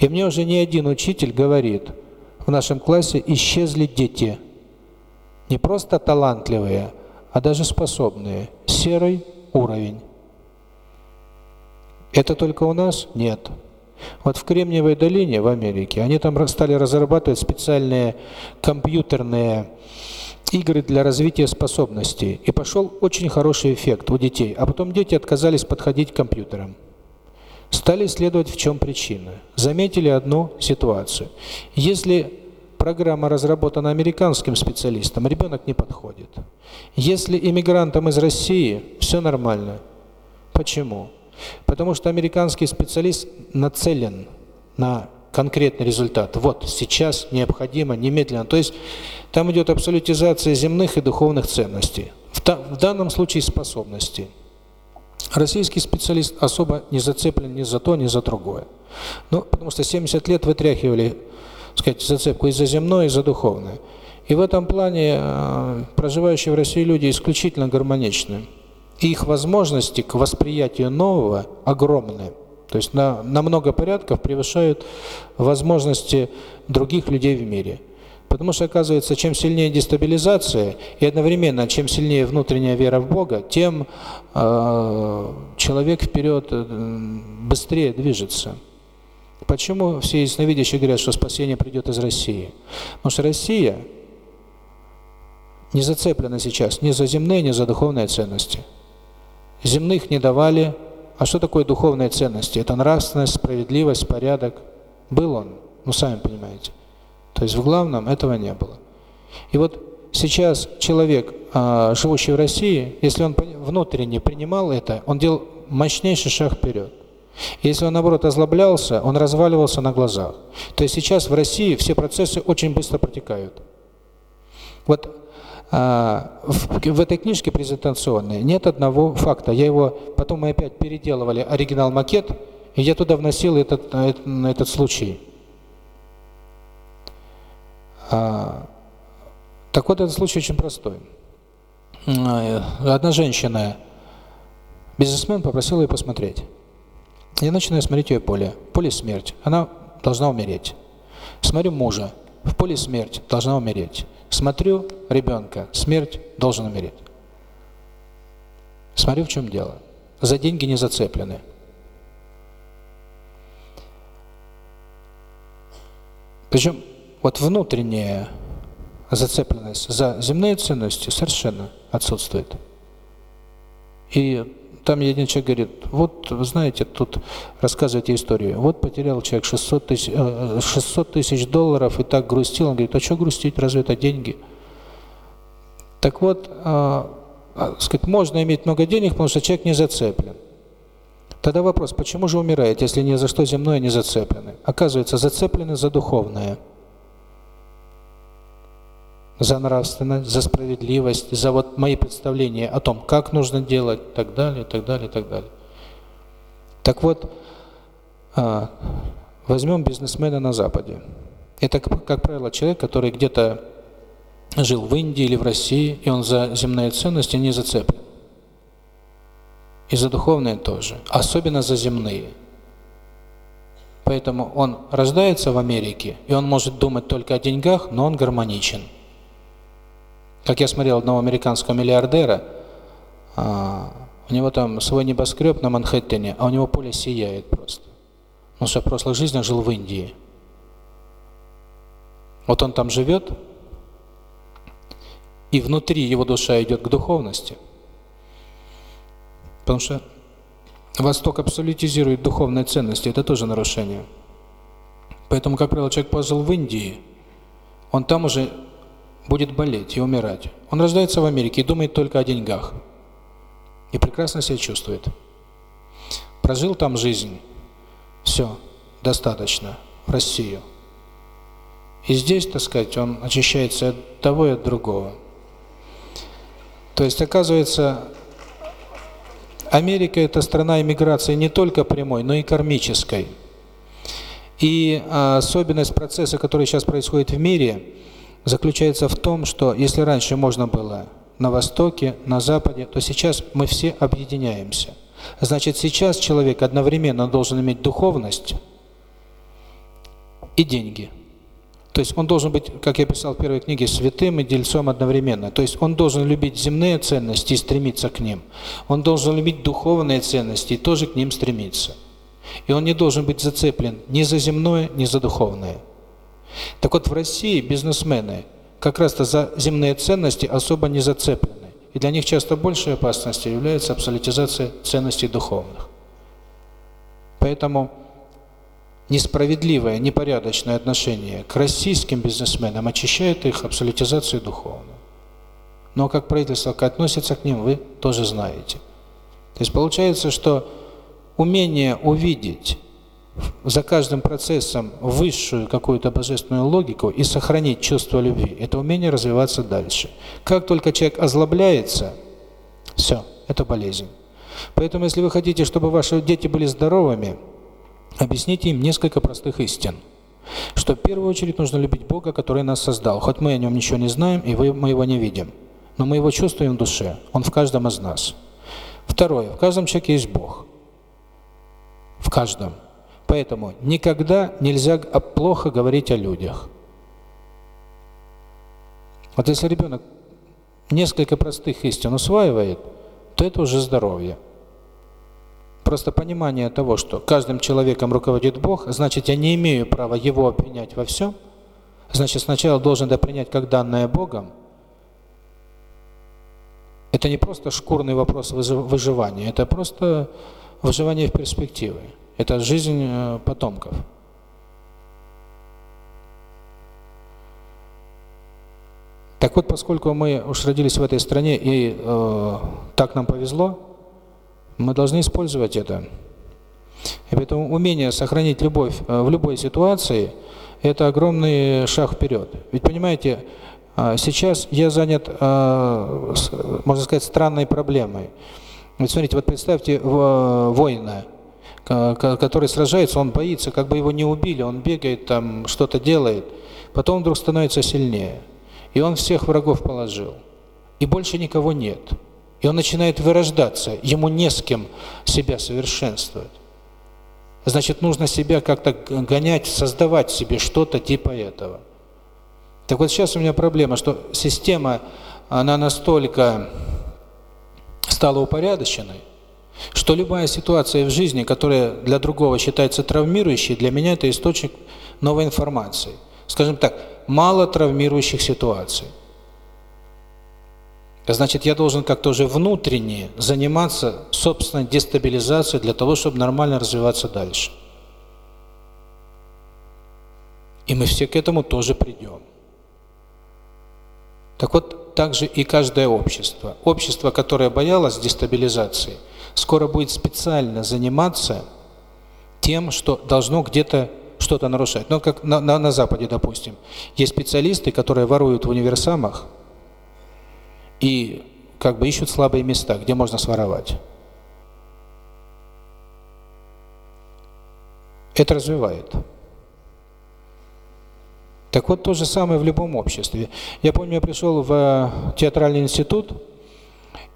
И мне уже не один учитель говорит, в нашем классе исчезли дети. Не просто талантливые, а даже способные. Серый уровень. Это только у нас? Нет. Вот в Кремниевой долине в Америке, они там стали разрабатывать специальные компьютерные игры для развития способностей. И пошел очень хороший эффект у детей. А потом дети отказались подходить к компьютерам. Стали исследовать, в чем причина. Заметили одну ситуацию. Если программа разработана американским специалистом, ребенок не подходит. Если иммигрантам из России, все нормально. Почему? Потому что американский специалист нацелен на конкретный результат. Вот сейчас необходимо, немедленно. То есть там идет абсолютизация земных и духовных ценностей. В, в данном случае способностей. Российский специалист особо не зацеплен ни за то, ни за другое. Ну, потому что 70 лет вытряхивали, сказать, зацепку и за земное, и за духовное. И в этом плане э, проживающие в России люди исключительно гармоничны. И их возможности к восприятию нового огромны. То есть на, на много порядков превышают возможности других людей в мире. Потому что, оказывается, чем сильнее дестабилизация, и одновременно, чем сильнее внутренняя вера в Бога, тем э, человек вперед э, быстрее движется. Почему все ясновидящие говорят, что спасение придет из России? Потому что Россия не зацеплена сейчас ни за земные, ни за духовные ценности. Земных не давали. А что такое духовные ценности? Это нравственность, справедливость, порядок. Был он, ну сами понимаете. То есть в главном этого не было. И вот сейчас человек, а, живущий в России, если он внутренне принимал это, он делал мощнейший шаг вперед. Если он, наоборот, озлоблялся, он разваливался на глазах. То есть сейчас в России все процессы очень быстро протекают. Вот а, в, в этой книжке презентационной нет одного факта. Я его, потом мы опять переделывали оригинал-макет, и я туда вносил этот, этот, этот случай. А, так вот, этот случай очень простой. А, одна женщина, бизнесмен, попросила ее посмотреть. Я начинаю смотреть ее поле. Поле смерть. Она должна умереть. Смотрю мужа. В поле смерть. Должна умереть. Смотрю ребенка. Смерть. Должен умереть. Смотрю, в чем дело. За деньги не зацеплены. Причем вот внутренняя зацепленность за земные ценности совершенно отсутствует. И там один человек говорит, вот, знаете, тут рассказываете историю, вот потерял человек 600 тысяч, 600 тысяч долларов и так грустил. Он говорит, а что грустить, разве это деньги? Так вот, э, сказать, можно иметь много денег, потому что человек не зацеплен. Тогда вопрос, почему же умирает, если ни за что земное не зацеплены? Оказывается, зацеплены за духовное за нравственность, за справедливость, за вот мои представления о том, как нужно делать, так далее, так далее, так далее. Так вот, а, возьмем бизнесмена на Западе. Это, как правило, человек, который где-то жил в Индии или в России, и он за земные ценности не зацеплен. И за духовные тоже, особенно за земные. Поэтому он рождается в Америке, и он может думать только о деньгах, но он гармоничен. Как я смотрел одного американского миллиардера, а, у него там свой небоскреб на Манхэттене, а у него поле сияет просто. Он что в прошлой жизни жил в Индии. Вот он там живет, и внутри его душа идет к духовности. Потому что Восток абсолютизирует духовные ценности, это тоже нарушение. Поэтому, как правило, человек пожил в Индии, он там уже будет болеть и умирать. Он рождается в Америке и думает только о деньгах. И прекрасно себя чувствует. Прожил там жизнь. Все, достаточно. В Россию. И здесь, так сказать, он очищается от того и от другого. То есть, оказывается, Америка – это страна иммиграции не только прямой, но и кармической. И а, особенность процесса, который сейчас происходит в мире – заключается в том, что если раньше можно было на Востоке, на Западе, то сейчас мы все объединяемся. Значит, сейчас человек одновременно должен иметь духовность и деньги. То есть он должен быть, как я писал в первой книге, святым и дельцом одновременно. То есть он должен любить земные ценности и стремиться к ним. Он должен любить духовные ценности и тоже к ним стремиться. И он не должен быть зацеплен ни за земное, ни за духовное. Так вот, в России бизнесмены как раз-то за земные ценности особо не зацеплены. И для них часто большей опасностью является абсолютизация ценностей духовных. Поэтому несправедливое, непорядочное отношение к российским бизнесменам очищает их абсолютизацию духовную. Но как правительство как относится к ним, вы тоже знаете. То есть получается, что умение увидеть за каждым процессом высшую какую-то божественную логику и сохранить чувство любви. Это умение развиваться дальше. Как только человек озлобляется, все, это болезнь. Поэтому, если вы хотите, чтобы ваши дети были здоровыми, объясните им несколько простых истин. Что в первую очередь нужно любить Бога, который нас создал. Хоть мы о Нем ничего не знаем, и мы Его не видим. Но мы Его чувствуем в душе. Он в каждом из нас. Второе. В каждом человеке есть Бог. В каждом. Поэтому никогда нельзя плохо говорить о людях. Вот если ребенок несколько простых истин усваивает, то это уже здоровье. Просто понимание того, что каждым человеком руководит Бог, значит, я не имею права его обвинять во всем, значит, сначала должен это принять как данное Богом. Это не просто шкурный вопрос выживания, это просто выживание в перспективе. Это жизнь э, потомков. Так вот, поскольку мы уж родились в этой стране и э, так нам повезло, мы должны использовать это. И поэтому умение сохранить любовь э, в любой ситуации – это огромный шаг вперед. Ведь понимаете, э, сейчас я занят, можно сказать, странной проблемой. Вот смотрите, вот представьте воина – который сражается, он боится, как бы его не убили, он бегает там, что-то делает, потом вдруг становится сильнее. И он всех врагов положил. И больше никого нет. И он начинает вырождаться, ему не с кем себя совершенствовать. Значит, нужно себя как-то гонять, создавать себе что-то типа этого. Так вот сейчас у меня проблема, что система, она настолько стала упорядоченной, что любая ситуация в жизни, которая для другого считается травмирующей, для меня это источник новой информации. Скажем так, мало травмирующих ситуаций. Значит, я должен как-то уже внутренне заниматься собственной дестабилизацией для того, чтобы нормально развиваться дальше. И мы все к этому тоже придем. Так вот, также и каждое общество. Общество, которое боялось дестабилизации – скоро будет специально заниматься тем, что должно где-то что-то нарушать. Ну, как на, на, на Западе, допустим. Есть специалисты, которые воруют в универсамах и как бы ищут слабые места, где можно своровать. Это развивает. Так вот, то же самое в любом обществе. Я помню, я пришел в театральный институт,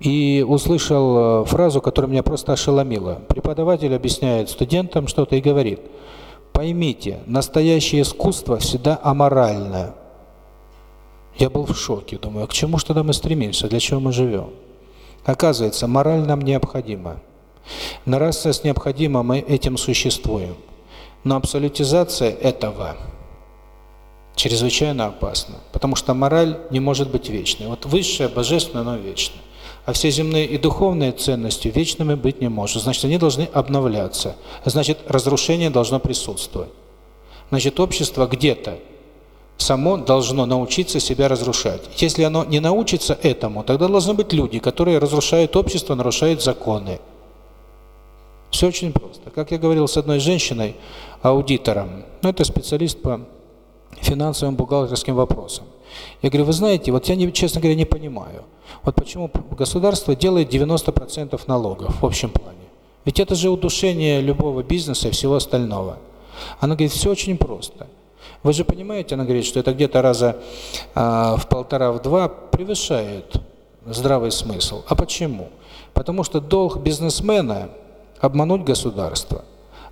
и услышал э, фразу, которая меня просто ошеломила. Преподаватель объясняет студентам что-то и говорит, поймите, настоящее искусство всегда аморальное. Я был в шоке, думаю, а к чему же тогда мы стремимся, для чего мы живем? Оказывается, мораль нам необходима. Нас необходимо, мы этим существуем. Но абсолютизация этого чрезвычайно опасна, потому что мораль не может быть вечной. Вот высшее, божественное, оно вечно а все земные и духовные ценности вечными быть не может. Значит, они должны обновляться. Значит, разрушение должно присутствовать. Значит, общество где-то само должно научиться себя разрушать. Если оно не научится этому, тогда должны быть люди, которые разрушают общество, нарушают законы. Все очень просто. Как я говорил с одной женщиной, аудитором, ну это специалист по финансовым бухгалтерским вопросам. Я говорю, вы знаете, вот я, не, честно говоря, не понимаю, вот почему государство делает 90% налогов в общем плане. Ведь это же удушение любого бизнеса и всего остального. Она говорит, все очень просто. Вы же понимаете, она говорит, что это где-то раза а, в полтора, в два превышает здравый смысл. А почему? Потому что долг бизнесмена – обмануть государство,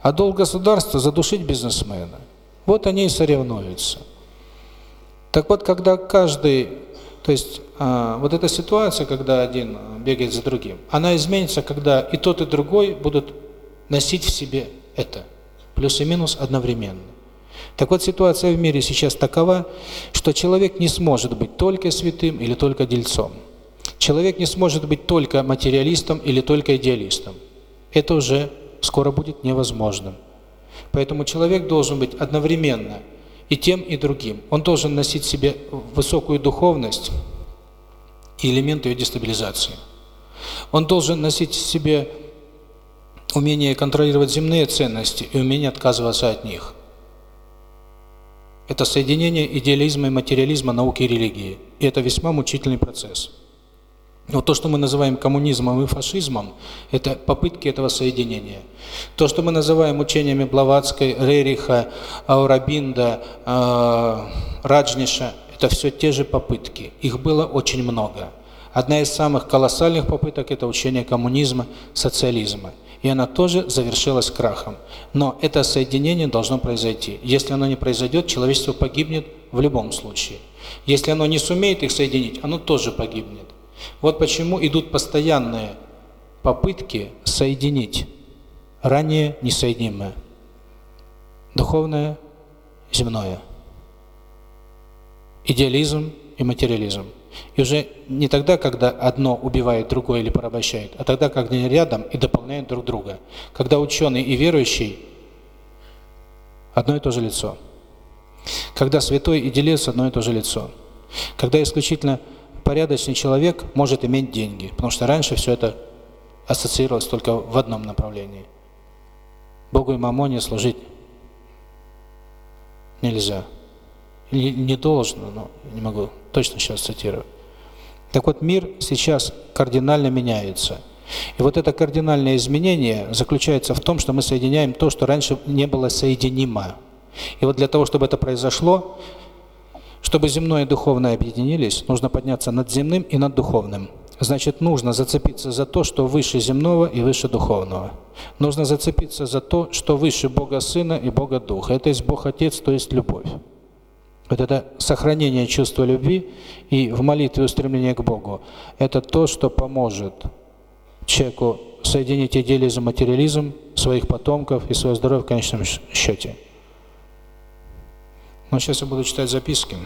а долг государства – задушить бизнесмена. Вот они и соревнуются. Так вот, когда каждый, то есть а, вот эта ситуация, когда один бегает за другим, она изменится, когда и тот, и другой будут носить в себе это, плюс и минус одновременно. Так вот, ситуация в мире сейчас такова, что человек не сможет быть только святым или только дельцом. Человек не сможет быть только материалистом или только идеалистом. Это уже скоро будет невозможным. Поэтому человек должен быть одновременно – и тем, и другим. Он должен носить в себе высокую духовность и элемент ее дестабилизации. Он должен носить в себе умение контролировать земные ценности и умение отказываться от них. Это соединение идеализма и материализма, науки и религии. И это весьма мучительный процесс. Вот то, что мы называем коммунизмом и фашизмом, это попытки этого соединения. То, что мы называем учениями Блаватской, Рериха, Аурабинда, э, Раджниша, это все те же попытки. Их было очень много. Одна из самых колоссальных попыток – это учение коммунизма, социализма. И она тоже завершилась крахом. Но это соединение должно произойти. Если оно не произойдет, человечество погибнет в любом случае. Если оно не сумеет их соединить, оно тоже погибнет. Вот почему идут постоянные попытки соединить ранее несоединимое. Духовное, земное. Идеализм и материализм. И уже не тогда, когда одно убивает другое или порабощает, а тогда, когда они рядом и дополняют друг друга. Когда ученый и верующий одно и то же лицо. Когда святой и делец одно и то же лицо. Когда исключительно порядочный человек может иметь деньги, потому что раньше все это ассоциировалось только в одном направлении. Богу и Мамоне служить нельзя. Не, не должно, но не могу точно сейчас цитировать. Так вот, мир сейчас кардинально меняется. И вот это кардинальное изменение заключается в том, что мы соединяем то, что раньше не было соединимо. И вот для того, чтобы это произошло, чтобы земное и духовное объединились, нужно подняться над земным и над духовным. Значит, нужно зацепиться за то, что выше земного и выше духовного. Нужно зацепиться за то, что выше Бога Сына и Бога Духа. Это есть Бог Отец, то есть любовь. Вот это сохранение чувства любви и в молитве устремление к Богу – это то, что поможет человеку соединить идеализм, материализм своих потомков и свое здоровье в конечном счете. Но сейчас я буду читать записки.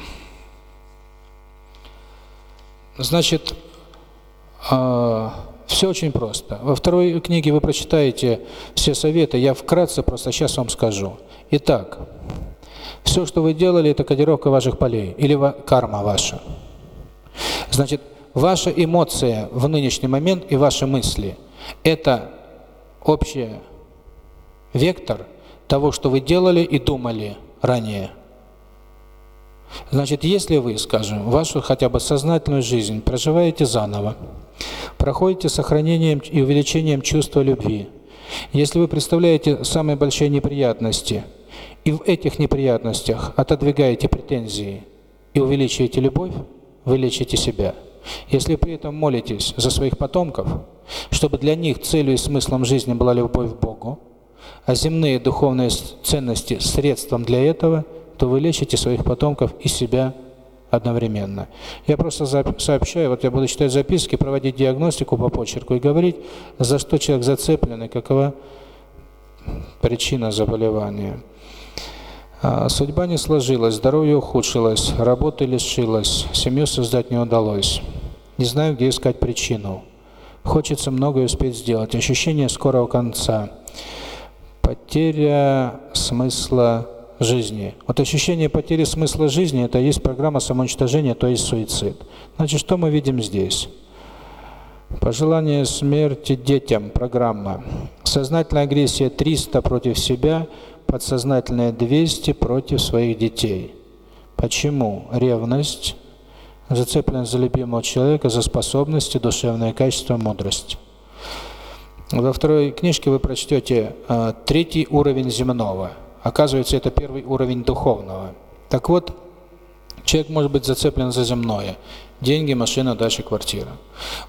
Значит, э, все очень просто. Во второй книге вы прочитаете все советы, я вкратце просто сейчас вам скажу. Итак, все, что вы делали, это кодировка ваших полей или карма ваша. Значит, ваша эмоция в нынешний момент и ваши мысли – это общий вектор того, что вы делали и думали ранее – Значит, если вы, скажем, вашу хотя бы сознательную жизнь проживаете заново, проходите сохранением и увеличением чувства любви, если вы представляете самые большие неприятности, и в этих неприятностях отодвигаете претензии и увеличиваете любовь, вы лечите себя. Если при этом молитесь за своих потомков, чтобы для них целью и смыслом жизни была любовь к Богу, а земные духовные ценности средством для этого – то вы лечите своих потомков и себя одновременно. Я просто сообщаю, вот я буду читать записки, проводить диагностику по почерку и говорить, за что человек зацеплен и какова причина заболевания. А, судьба не сложилась, здоровье ухудшилось, работы лишилась, семью создать не удалось. Не знаю, где искать причину. Хочется многое успеть сделать, ощущение скорого конца, потеря смысла жизни. Вот ощущение потери смысла жизни – это есть программа самоуничтожения, то есть суицид. Значит, что мы видим здесь? Пожелание смерти детям – программа. Сознательная агрессия 300 против себя, подсознательная 200 против своих детей. Почему? Ревность, зацепленность за любимого человека, за способности, душевное качество, мудрость. Во второй книжке вы прочтете э, третий уровень земного – Оказывается, это первый уровень духовного. Так вот, человек может быть зацеплен за земное. Деньги, машина, дача, квартира.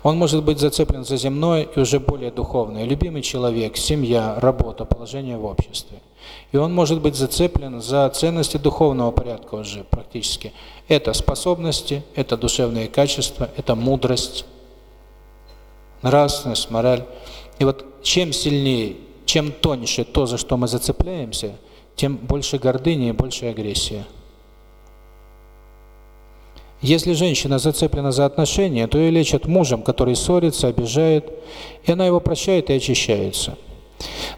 Он может быть зацеплен за земное и уже более духовное. Любимый человек, семья, работа, положение в обществе. И он может быть зацеплен за ценности духовного порядка уже практически. Это способности, это душевные качества, это мудрость, нравственность, мораль. И вот чем сильнее, чем тоньше то, за что мы зацепляемся – тем больше гордыни и больше агрессии. Если женщина зацеплена за отношения, то ее лечат мужем, который ссорится, обижает, и она его прощает и очищается.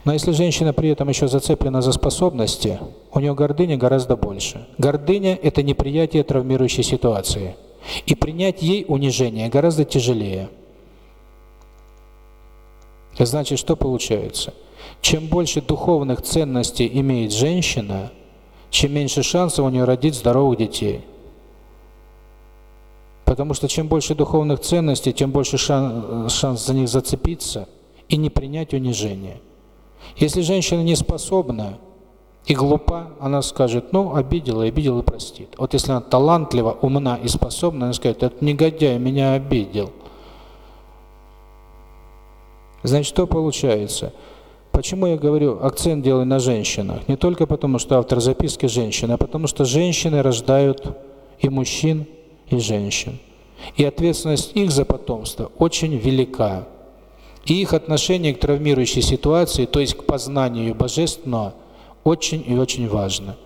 Но если женщина при этом еще зацеплена за способности, у нее гордыня гораздо больше. Гордыня – это неприятие травмирующей ситуации. И принять ей унижение гораздо тяжелее. Значит, что получается? – чем больше духовных ценностей имеет женщина, чем меньше шансов у нее родить здоровых детей. Потому что чем больше духовных ценностей, тем больше шанс, шанс за них зацепиться и не принять унижение. Если женщина не способна и глупа, она скажет, ну, обидела, обидел и простит. Вот если она талантлива, умна и способна, она скажет, этот негодяй меня обидел. Значит, что получается? Почему я говорю, акцент делаю на женщинах? Не только потому, что автор записки женщина, а потому что женщины рождают и мужчин, и женщин. И ответственность их за потомство очень велика. И их отношение к травмирующей ситуации, то есть к познанию Божественного, очень и очень важно.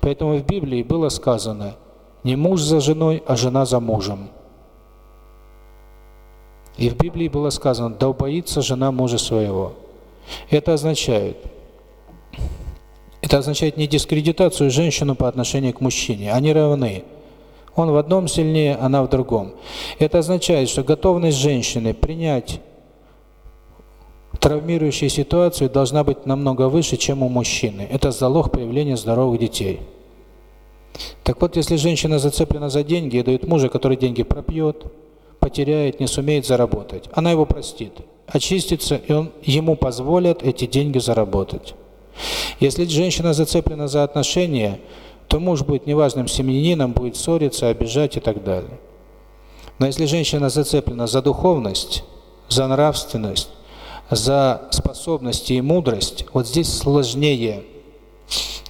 Поэтому в Библии было сказано не муж за женой, а жена за мужем. И в Библии было сказано, да убоится жена мужа своего. Это означает, это означает не дискредитацию женщину по отношению к мужчине, они равны. Он в одном сильнее, она в другом. Это означает, что готовность женщины принять травмирующую ситуацию должна быть намного выше, чем у мужчины. Это залог появления здоровых детей. Так вот, если женщина зацеплена за деньги и дает мужа, который деньги пропьет, потеряет, не сумеет заработать, она его простит, очистится, и он ему позволит эти деньги заработать. Если женщина зацеплена за отношения, то муж будет неважным семьянином, будет ссориться, обижать и так далее. Но если женщина зацеплена за духовность, за нравственность, за способности и мудрость, вот здесь сложнее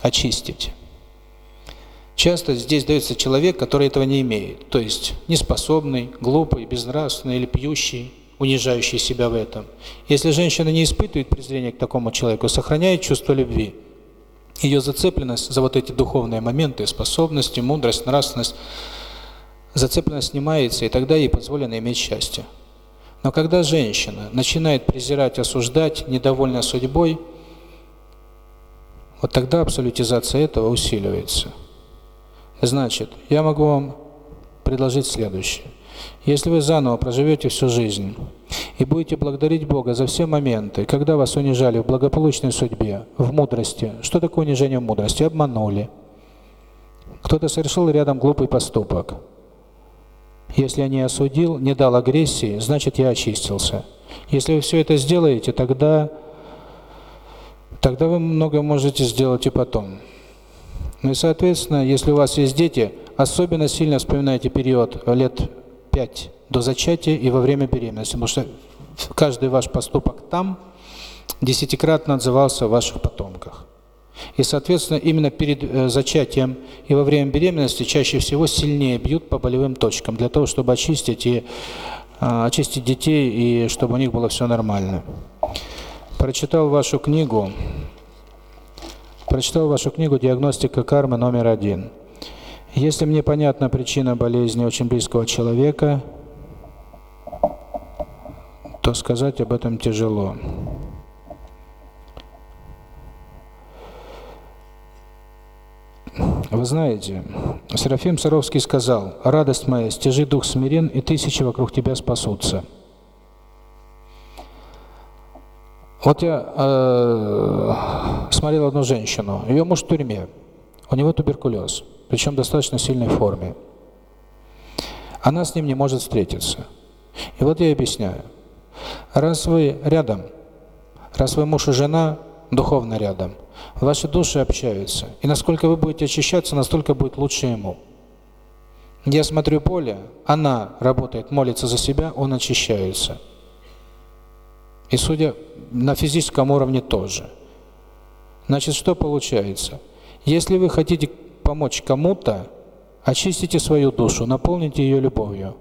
очистить. Часто здесь дается человек, который этого не имеет, то есть неспособный, глупый, безнравственный или пьющий, унижающий себя в этом. Если женщина не испытывает презрения к такому человеку, сохраняет чувство любви, ее зацепленность за вот эти духовные моменты, способности, мудрость, нравственность, зацепленность снимается, и тогда ей позволено иметь счастье. Но когда женщина начинает презирать, осуждать, недовольна судьбой, вот тогда абсолютизация этого усиливается. Значит, я могу вам предложить следующее. Если вы заново проживете всю жизнь и будете благодарить Бога за все моменты, когда вас унижали в благополучной судьбе, в мудрости, что такое унижение в мудрости? Обманули. Кто-то совершил рядом глупый поступок. Если я не осудил, не дал агрессии, значит я очистился. Если вы все это сделаете, тогда тогда вы много можете сделать и потом. Ну и соответственно, если у вас есть дети, особенно сильно вспоминайте период лет 5 до зачатия и во время беременности, потому что каждый ваш поступок там десятикратно отзывался в ваших потомках. И, соответственно, именно перед э, зачатием и во время беременности чаще всего сильнее бьют по болевым точкам, для того, чтобы очистить и э, очистить детей, и чтобы у них было все нормально. Прочитал вашу книгу, прочитал вашу книгу «Диагностика кармы» номер один. Если мне понятна причина болезни очень близкого человека, то сказать об этом тяжело. Вы знаете, Серафим Саровский сказал, «Радость моя, стяжи дух смирен, и тысячи вокруг тебя спасутся». Вот я э, смотрел одну женщину, ее муж в тюрьме, у него туберкулез, причем в достаточно сильной форме. Она с ним не может встретиться. И вот я объясняю. Раз вы рядом, раз вы муж и жена духовно рядом – Ваши души общаются. И насколько вы будете очищаться, настолько будет лучше ему. Я смотрю поле, она работает, молится за себя, он очищается. И судя на физическом уровне тоже. Значит, что получается? Если вы хотите помочь кому-то, очистите свою душу, наполните ее любовью.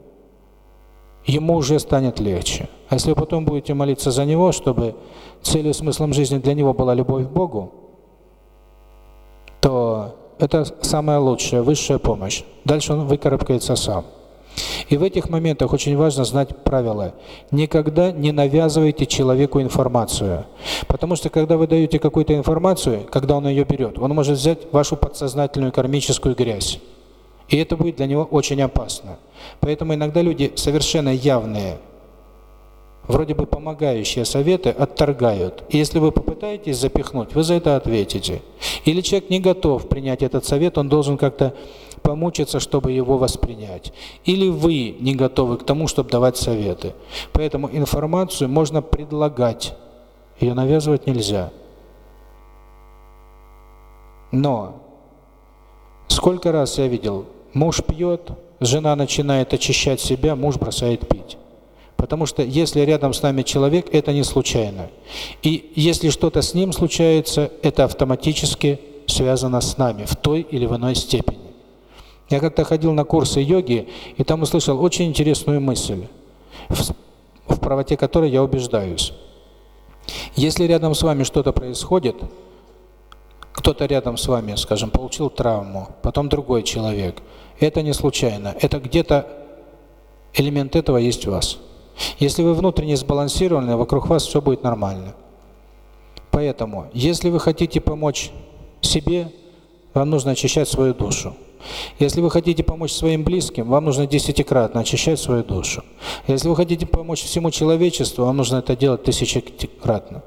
Ему уже станет легче. А если вы потом будете молиться за него, чтобы целью и смыслом жизни для него была любовь к Богу, то это самая лучшая, высшая помощь. Дальше он выкарабкается сам. И в этих моментах очень важно знать правила. Никогда не навязывайте человеку информацию. Потому что когда вы даете какую-то информацию, когда он ее берет, он может взять вашу подсознательную кармическую грязь. И это будет для него очень опасно. Поэтому иногда люди совершенно явные, вроде бы помогающие советы отторгают. И если вы попытаетесь запихнуть, вы за это ответите. Или человек не готов принять этот совет, он должен как-то помучиться, чтобы его воспринять. Или вы не готовы к тому, чтобы давать советы. Поэтому информацию можно предлагать, ее навязывать нельзя. Но сколько раз я видел, муж пьет, жена начинает очищать себя, муж бросает пить. Потому что если рядом с нами человек, это не случайно. И если что-то с ним случается, это автоматически связано с нами в той или в иной степени. Я как-то ходил на курсы йоги, и там услышал очень интересную мысль, в, правоте которой я убеждаюсь. Если рядом с вами что-то происходит, кто-то рядом с вами, скажем, получил травму, потом другой человек, это не случайно, это где-то элемент этого есть в вас. Если вы внутренне сбалансированы, вокруг вас все будет нормально. Поэтому, если вы хотите помочь себе, вам нужно очищать свою душу. Если вы хотите помочь своим близким, вам нужно десятикратно очищать свою душу. Если вы хотите помочь всему человечеству, вам нужно это делать тысячекратно.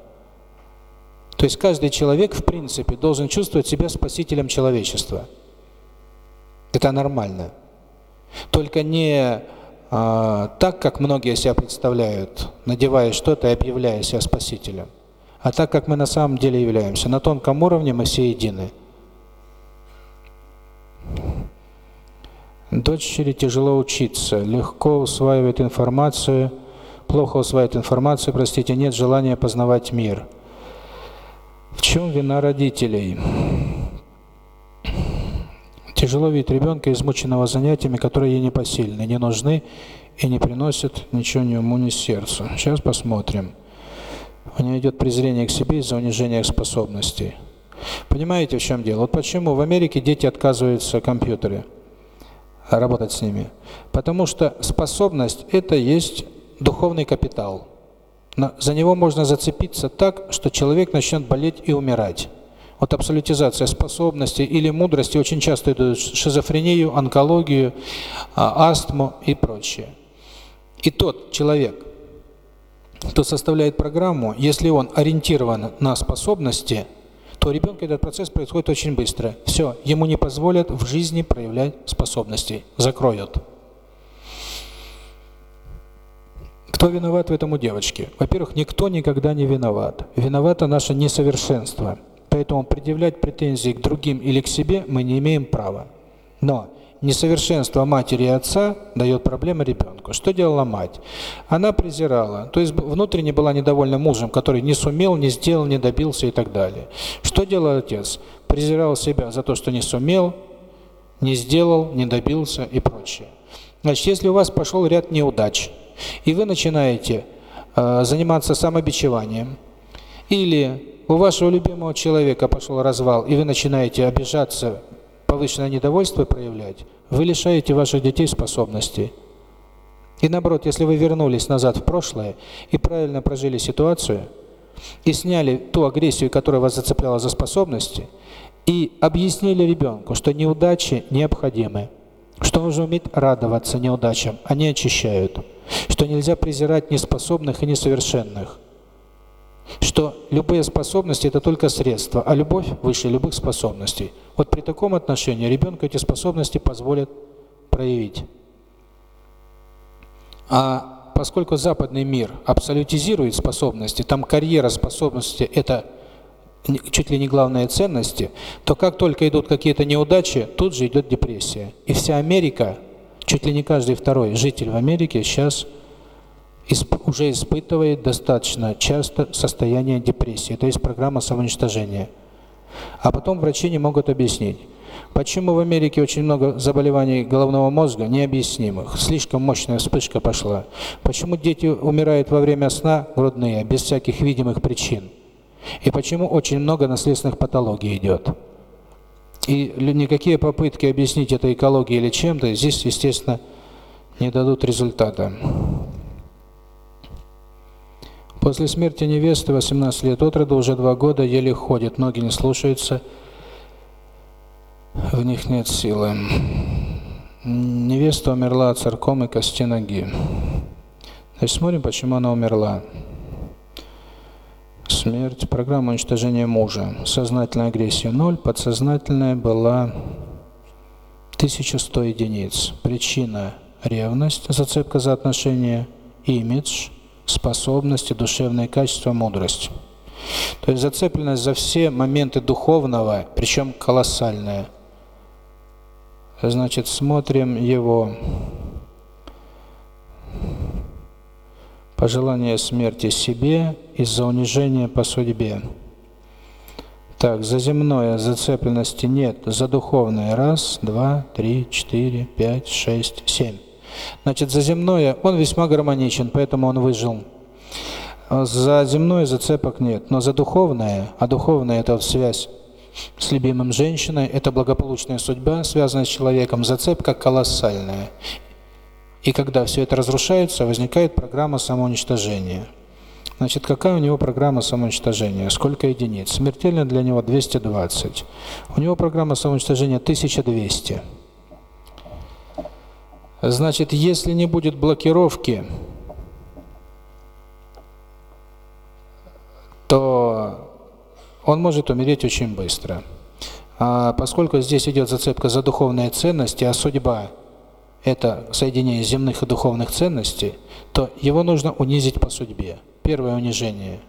То есть каждый человек, в принципе, должен чувствовать себя спасителем человечества. Это нормально. Только не а, так, как многие себя представляют, надевая что-то и объявляя себя спасителем, а так, как мы на самом деле являемся. На тонком уровне мы все едины. Дочери тяжело учиться, легко усваивает информацию, плохо усваивает информацию, простите, нет желания познавать мир. В чем вина родителей? Тяжело видеть ребенка, измученного занятиями, которые ей непосильны, не нужны и не приносят ничего ни уму, ни сердцу. Сейчас посмотрим. У нее идет презрение к себе из-за унижения способностей. Понимаете, в чем дело? Вот почему в Америке дети отказываются компьютеры работать с ними. Потому что способность – это есть духовный капитал. За него можно зацепиться так, что человек начнет болеть и умирать. Вот абсолютизация способностей или мудрости очень часто идут шизофрению, онкологию, а, астму и прочее. И тот человек, кто составляет программу, если он ориентирован на способности – то у ребенка этот процесс происходит очень быстро. Все, ему не позволят в жизни проявлять способности, закроют. Кто виноват в этом у девочки? Во-первых, никто никогда не виноват. Виновато наше несовершенство. Поэтому предъявлять претензии к другим или к себе мы не имеем права. Но несовершенство матери и отца дает проблемы ребенку. Что делала мать? Она презирала, то есть внутренне была недовольна мужем, который не сумел, не сделал, не добился и так далее. Что делал отец? Презирал себя за то, что не сумел, не сделал, не добился и прочее. Значит, если у вас пошел ряд неудач, и вы начинаете э, заниматься самобичеванием, или у вашего любимого человека пошел развал, и вы начинаете обижаться, повышенное недовольство проявлять, вы лишаете ваших детей способностей. И наоборот, если вы вернулись назад в прошлое и правильно прожили ситуацию, и сняли ту агрессию, которая вас зацепляла за способности, и объяснили ребенку, что неудачи необходимы, что нужно уметь радоваться неудачам, они очищают, что нельзя презирать неспособных и несовершенных – что любые способности – это только средства, а любовь выше любых способностей. Вот при таком отношении ребенку эти способности позволят проявить. А поскольку западный мир абсолютизирует способности, там карьера способности – это чуть ли не главные ценности, то как только идут какие-то неудачи, тут же идет депрессия. И вся Америка, чуть ли не каждый второй житель в Америке сейчас – уже испытывает достаточно часто состояние депрессии, то есть программа самоуничтожения. А потом врачи не могут объяснить, почему в Америке очень много заболеваний головного мозга необъяснимых, слишком мощная вспышка пошла, почему дети умирают во время сна грудные, без всяких видимых причин, и почему очень много наследственных патологий идет. И никакие попытки объяснить это экологией или чем-то здесь, естественно, не дадут результата. После смерти невесты, 18 лет от роду, уже два года еле ходит, ноги не слушаются, в них нет силы. Невеста умерла от царкомы кости ноги. Значит, смотрим, почему она умерла. Смерть, программа уничтожения мужа. Сознательная агрессия 0, подсознательная была 1100 единиц. Причина – ревность, зацепка за отношения, имидж, способности, душевные качества, мудрость. То есть зацепленность за все моменты духовного, причем колоссальная. Значит, смотрим его пожелание смерти себе из-за унижения по судьбе. Так, за земное зацепленности нет, за духовное раз, два, три, четыре, пять, шесть, семь. Значит, за земное он весьма гармоничен, поэтому он выжил. За земное зацепок нет, но за духовное, а духовное – это вот связь с любимым женщиной, это благополучная судьба, связанная с человеком, зацепка колоссальная. И когда все это разрушается, возникает программа самоуничтожения. Значит, какая у него программа самоуничтожения? Сколько единиц? Смертельно для него 220. У него программа самоуничтожения 1200. Значит, если не будет блокировки, то он может умереть очень быстро. А поскольку здесь идет зацепка за духовные ценности, а судьба – это соединение земных и духовных ценностей, то его нужно унизить по судьбе. Первое унижение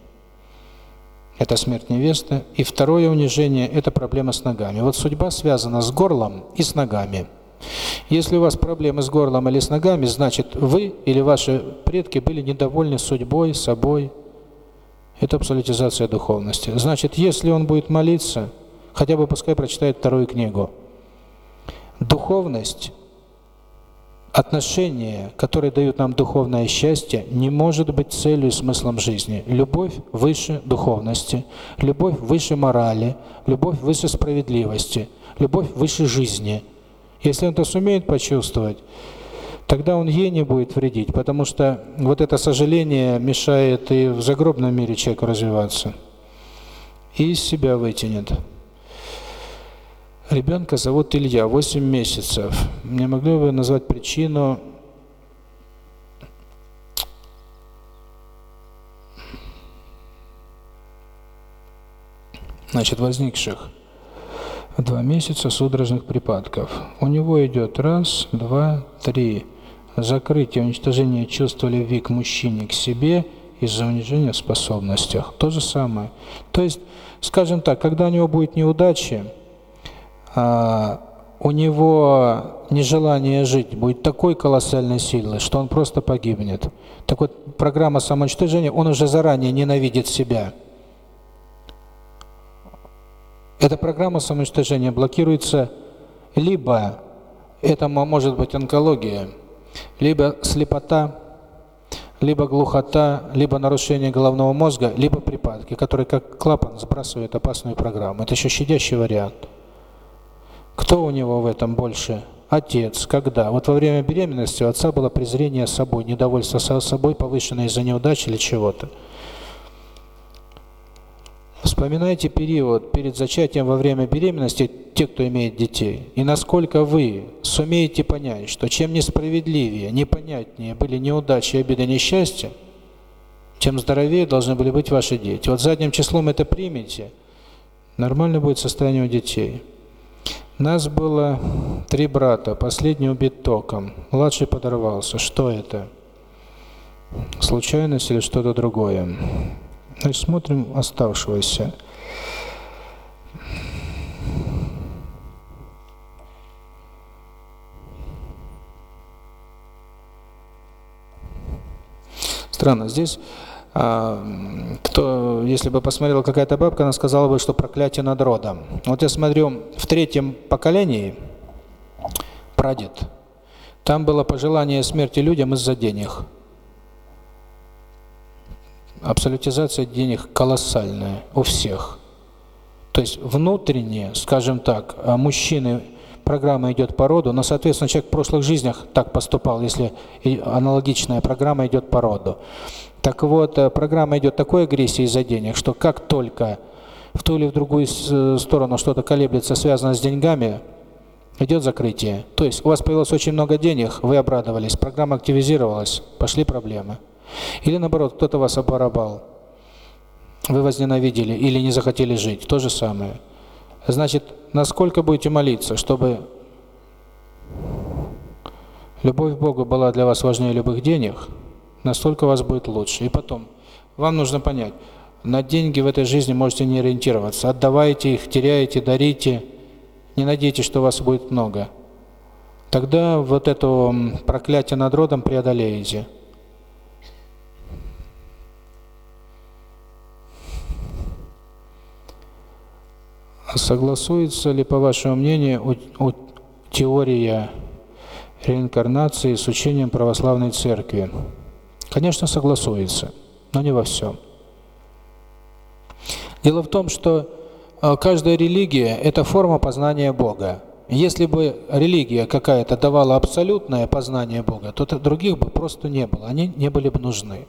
– это смерть невесты, и второе унижение – это проблема с ногами. Вот судьба связана с горлом и с ногами. Если у вас проблемы с горлом или с ногами, значит, вы или ваши предки были недовольны судьбой, собой, это абсолютизация духовности. Значит, если он будет молиться, хотя бы пускай прочитает вторую книгу. Духовность, отношения, которые дают нам духовное счастье, не может быть целью и смыслом жизни. Любовь выше духовности, любовь выше морали, любовь выше справедливости, любовь выше жизни. Если он это сумеет почувствовать, тогда он ей не будет вредить, потому что вот это сожаление мешает и в загробном мире человеку развиваться, и из себя вытянет. Ребенка зовут Илья, 8 месяцев. Не могли бы назвать причину значит, возникших два месяца судорожных припадков. У него идет раз, два, три закрытие, уничтожение чувства любви к мужчине, к себе из-за унижения в способностях. То же самое. То есть, скажем так, когда у него будет неудачи, а, у него нежелание жить будет такой колоссальной силы, что он просто погибнет. Так вот, программа самоуничтожения, он уже заранее ненавидит себя. Эта программа самоуничтожения блокируется либо это может быть онкология, либо слепота, либо глухота, либо нарушение головного мозга, либо припадки, которые как клапан сбрасывают опасную программу. Это еще щадящий вариант. Кто у него в этом больше? Отец. Когда? Вот во время беременности у отца было презрение собой, недовольство собой, повышенное из-за неудачи или чего-то. Вспоминайте период перед зачатием во время беременности, те, кто имеет детей, и насколько вы сумеете понять, что чем несправедливее, непонятнее были неудачи, обиды, несчастья, тем здоровее должны были быть ваши дети. Вот задним числом это примите, нормально будет состояние у детей. Нас было три брата, последний убит током, младший подорвался. Что это? Случайность или что-то другое? Значит, смотрим оставшегося. Странно, здесь а, кто, если бы посмотрела какая-то бабка, она сказала бы, что проклятие над родом. Вот я смотрю, в третьем поколении прадед, там было пожелание смерти людям из-за денег абсолютизация денег колоссальная у всех. То есть внутренне, скажем так, а мужчины, программа идет по роду, но, соответственно, человек в прошлых жизнях так поступал, если аналогичная программа идет по роду. Так вот, э, программа идет такой агрессии из-за денег, что как только в ту или в другую э, сторону что-то колеблется, связано с деньгами, идет закрытие. То есть у вас появилось очень много денег, вы обрадовались, программа активизировалась, пошли проблемы. Или наоборот, кто-то вас обворовал, вы возненавидели или не захотели жить, то же самое. Значит, насколько будете молиться, чтобы любовь к Богу была для вас важнее любых денег, настолько у вас будет лучше. И потом, вам нужно понять, на деньги в этой жизни можете не ориентироваться. Отдавайте их, теряете, дарите. Не надейтесь, что у вас будет много. Тогда вот это проклятие над родом преодолеете. Согласуется ли, по вашему мнению, теория реинкарнации с учением православной церкви? Конечно, согласуется, но не во всем. Дело в том, что э, каждая религия – это форма познания Бога. Если бы религия какая-то давала абсолютное познание Бога, то других бы просто не было, они не были бы нужны.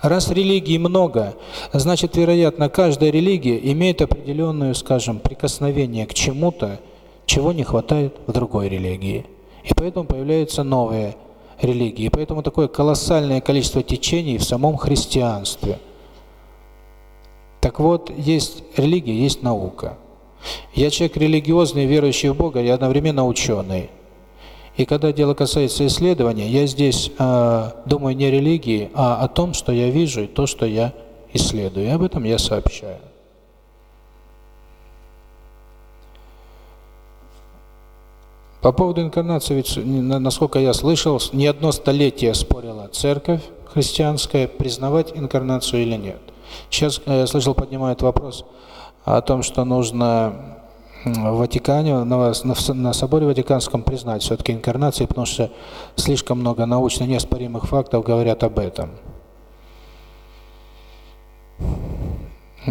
Раз религий много, значит, вероятно, каждая религия имеет определенную, скажем, прикосновение к чему-то, чего не хватает в другой религии. И поэтому появляются новые религии. И поэтому такое колоссальное количество течений в самом христианстве. Так вот, есть религия, есть наука. Я человек религиозный, верующий в Бога, я одновременно ученый. И когда дело касается исследования, я здесь э, думаю не о религии, а о том, что я вижу и то, что я исследую. И об этом я сообщаю. По поводу инкарнации, насколько я слышал, не одно столетие спорила церковь христианская, признавать инкарнацию или нет. Сейчас, э, я слышал, поднимают вопрос о том, что нужно в Ватикане, на, на, соборе Ватиканском признать все-таки инкарнации, потому что слишком много научно неоспоримых фактов говорят об этом.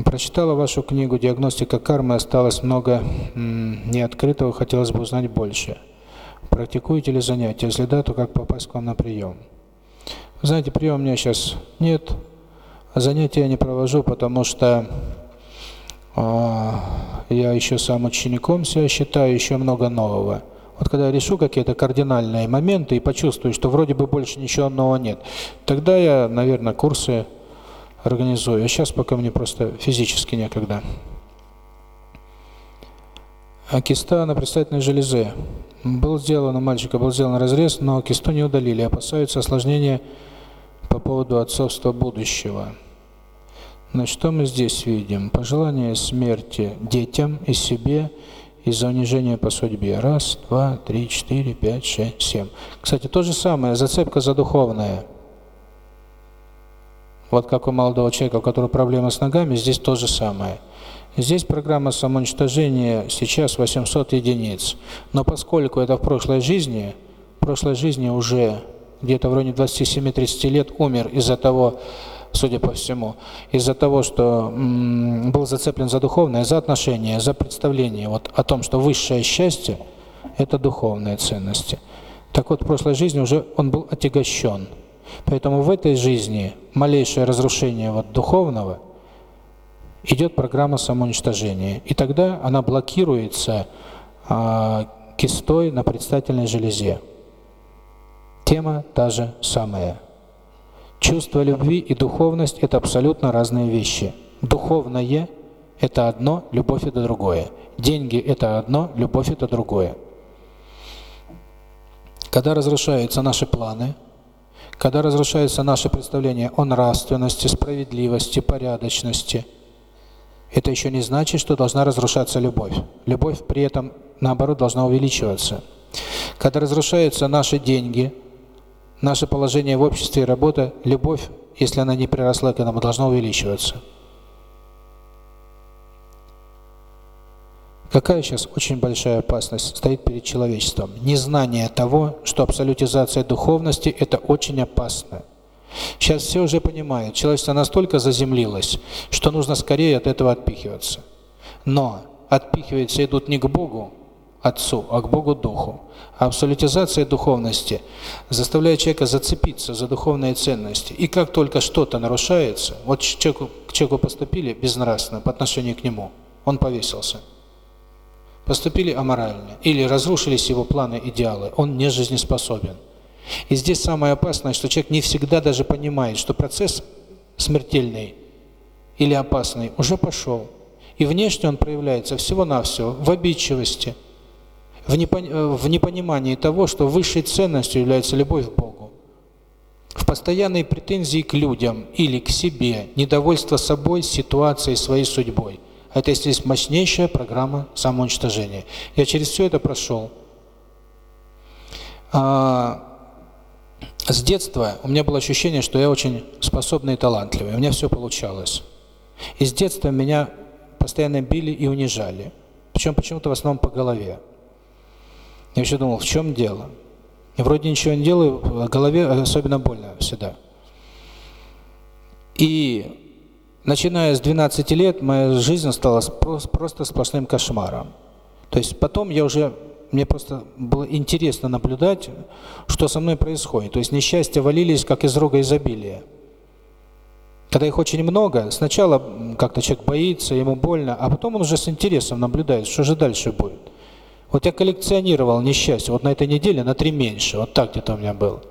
Прочитала вашу книгу «Диагностика кармы», осталось много неоткрытого, хотелось бы узнать больше. Практикуете ли занятия? Если да, то как попасть к вам на прием? Знаете, прием у меня сейчас нет, а занятия я не провожу, потому что а, я еще сам учеником себя считаю, еще много нового. Вот когда я решу какие-то кардинальные моменты и почувствую, что вроде бы больше ничего нового нет, тогда я, наверное, курсы организую. А сейчас пока мне просто физически некогда. А киста на предстательной железе. Был сделан у мальчика, был сделан разрез, но кисту не удалили. Опасаются осложнения по поводу отцовства будущего. Значит, что мы здесь видим? Пожелание смерти детям и себе из-за унижения по судьбе. Раз, два, три, четыре, пять, шесть, семь. Кстати, то же самое, зацепка за духовное. Вот как у молодого человека, у которого проблемы с ногами, здесь то же самое. Здесь программа самоуничтожения сейчас 800 единиц. Но поскольку это в прошлой жизни, в прошлой жизни уже где-то в районе 27-30 лет умер из-за того, судя по всему, из-за того, что был зацеплен за духовное, за отношения, за представление вот о том, что высшее счастье – это духовные ценности. Так вот, в прошлой жизни уже он был отягощен. Поэтому в этой жизни малейшее разрушение вот духовного идет программа самоуничтожения. И тогда она блокируется э, кистой на предстательной железе. Тема та же самая. Чувство любви и духовность – это абсолютно разные вещи. Духовное – это одно, любовь – это другое. Деньги – это одно, любовь – это другое. Когда разрушаются наши планы, когда разрушаются наши представления о нравственности, справедливости, порядочности, это еще не значит, что должна разрушаться любовь. Любовь при этом, наоборот, должна увеличиваться. Когда разрушаются наши деньги – наше положение в обществе и работа, любовь, если она не приросла к этому, должна увеличиваться. Какая сейчас очень большая опасность стоит перед человечеством? Незнание того, что абсолютизация духовности – это очень опасно. Сейчас все уже понимают, человечество настолько заземлилось, что нужно скорее от этого отпихиваться. Но отпихиваются идут не к Богу, Отцу, а к Богу Духу. А абсолютизация духовности заставляет человека зацепиться за духовные ценности. И как только что-то нарушается, вот человеку, к человеку поступили безнравственно по отношению к нему, он повесился. Поступили аморально или разрушились его планы, идеалы, он не жизнеспособен. И здесь самое опасное, что человек не всегда даже понимает, что процесс смертельный или опасный уже пошел. И внешне он проявляется всего-навсего в обидчивости, в, непон... в непонимании того, что высшей ценностью является любовь к Богу, в постоянной претензии к людям или к себе, недовольство собой, ситуацией, своей судьбой. Это есть мощнейшая программа самоуничтожения. Я через все это прошел. А, с детства у меня было ощущение, что я очень способный и талантливый, у меня все получалось. И с детства меня постоянно били и унижали. Причем почему-то в основном по голове. Я еще думал, в чем дело? И вроде ничего не делаю, в голове особенно больно всегда. И начиная с 12 лет моя жизнь стала просто сплошным кошмаром. То есть потом я уже мне просто было интересно наблюдать, что со мной происходит. То есть несчастья валились, как из рога изобилия. Когда их очень много, сначала как-то человек боится, ему больно, а потом он уже с интересом наблюдает, что же дальше будет. Вот я коллекционировал несчастье, вот на этой неделе на три меньше, вот так где-то у меня было.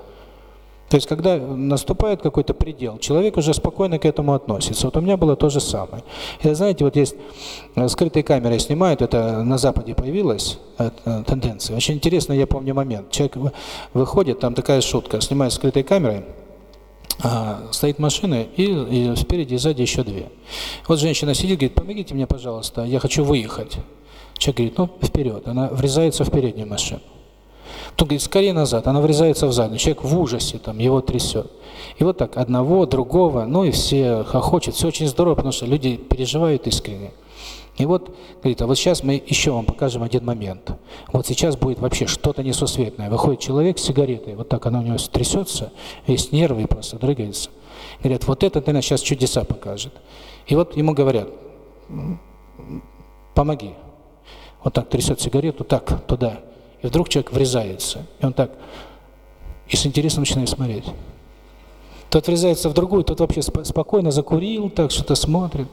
То есть, когда наступает какой-то предел, человек уже спокойно к этому относится. Вот у меня было то же самое. И знаете, вот есть э, скрытые камеры снимают, это на Западе появилась эта тенденция. Очень интересно, я помню момент. Человек выходит, там такая шутка, снимает скрытой камерой, а, стоит машина, и, и спереди и сзади еще две. Вот женщина сидит, говорит, помогите мне, пожалуйста, я хочу выехать. Человек говорит, ну, вперед. Она врезается в переднюю машину. Потом говорит, скорее назад, она врезается в заднюю. Человек в ужасе, там, его трясет. И вот так, одного, другого, ну и все хохочут. Все очень здорово, потому что люди переживают искренне. И вот, говорит, а вот сейчас мы еще вам покажем один момент. Вот сейчас будет вообще что-то несусветное. Выходит человек с сигаретой, вот так она у него трясется, весь нервы просто дрыгается. Говорят, вот это, наверное, сейчас чудеса покажет. И вот ему говорят, помоги. Вот так трясет сигарету, так, туда. И вдруг человек врезается. И он так, и с интересом начинает смотреть. Тот врезается в другую, тот вообще спокойно закурил, так что-то смотрит.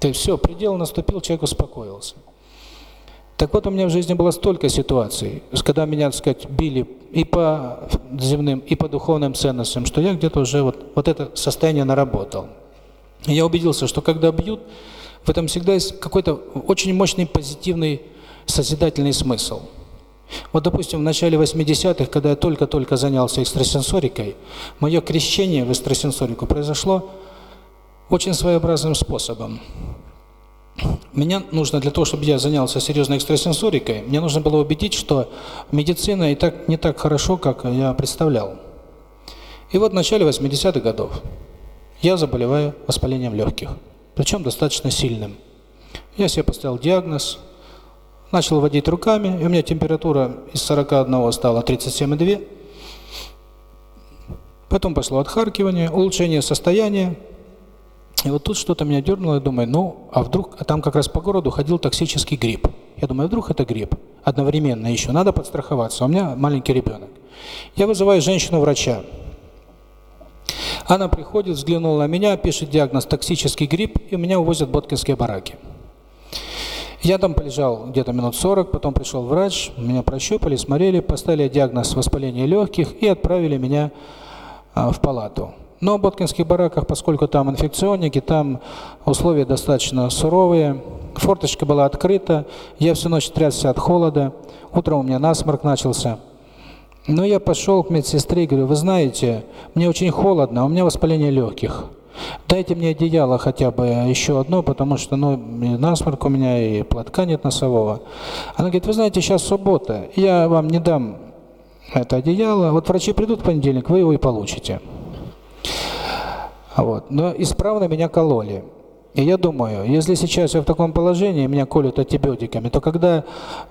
То есть все, предел наступил, человек успокоился. Так вот, у меня в жизни было столько ситуаций, когда меня, так сказать, били и по земным, и по духовным ценностям, что я где-то уже вот, вот это состояние наработал. И я убедился, что когда бьют, в этом всегда есть какой-то очень мощный позитивный созидательный смысл. Вот, допустим, в начале 80-х, когда я только-только занялся экстрасенсорикой, мое крещение в экстрасенсорику произошло очень своеобразным способом. Меня нужно, для того, чтобы я занялся серьезной экстрасенсорикой, мне нужно было убедить, что медицина и так не так хорошо, как я представлял. И вот в начале 80-х годов я заболеваю воспалением легких, причем достаточно сильным. Я себе поставил диагноз – Начал водить руками, и у меня температура из 41 стала 37,2. Потом пошло отхаркивание, улучшение состояния. И вот тут что-то меня дернуло, я думаю, ну, а вдруг, а там как раз по городу ходил токсический грипп. Я думаю, а вдруг это грипп? Одновременно еще, надо подстраховаться, у меня маленький ребенок. Я вызываю женщину-врача. Она приходит, взглянула на меня, пишет диагноз токсический грипп, и меня увозят в Боткинские бараки. Я там полежал где-то минут 40, потом пришел врач, меня прощупали, смотрели, поставили диагноз воспаления легких и отправили меня а, в палату. Но в Боткинских бараках, поскольку там инфекционники, там условия достаточно суровые, форточка была открыта, я всю ночь трясся от холода, утром у меня насморк начался. Но я пошел к медсестре и говорю, вы знаете, мне очень холодно, у меня воспаление легких. Дайте мне одеяло хотя бы еще одно, потому что ну насморк у меня и платка нет носового. Она говорит, вы знаете, сейчас суббота, я вам не дам это одеяло, вот врачи придут в понедельник, вы его и получите. Вот. Но исправно меня кололи. И я думаю, если сейчас я в таком положении, меня колют антибиотиками, то когда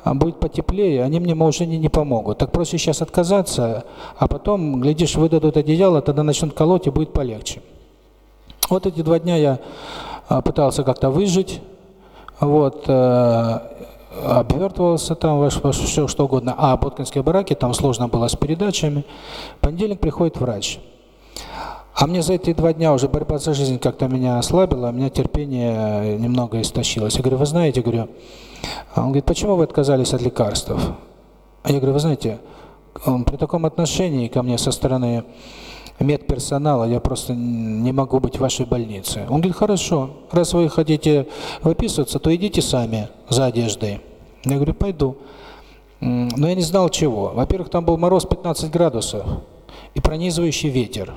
а, будет потеплее, они мне уже не, не помогут. Так проще сейчас отказаться, а потом, глядишь, выдадут одеяло, тогда начнут колоть и будет полегче. Вот эти два дня я а, пытался как-то выжить, вот, э, обвертывался там, все что угодно. А Боткинские бараки, там сложно было с передачами. В понедельник приходит врач. А мне за эти два дня уже борьба за жизнь как-то меня ослабила, у меня терпение немного истощилось. Я говорю, вы знаете, говорю, он говорит, почему вы отказались от лекарств? Я говорю, вы знаете, при таком отношении ко мне со стороны медперсонала, я просто не могу быть в вашей больнице. Он говорит, хорошо, раз вы хотите выписываться, то идите сами за одеждой. Я говорю, пойду. Но я не знал чего. Во-первых, там был мороз 15 градусов и пронизывающий ветер.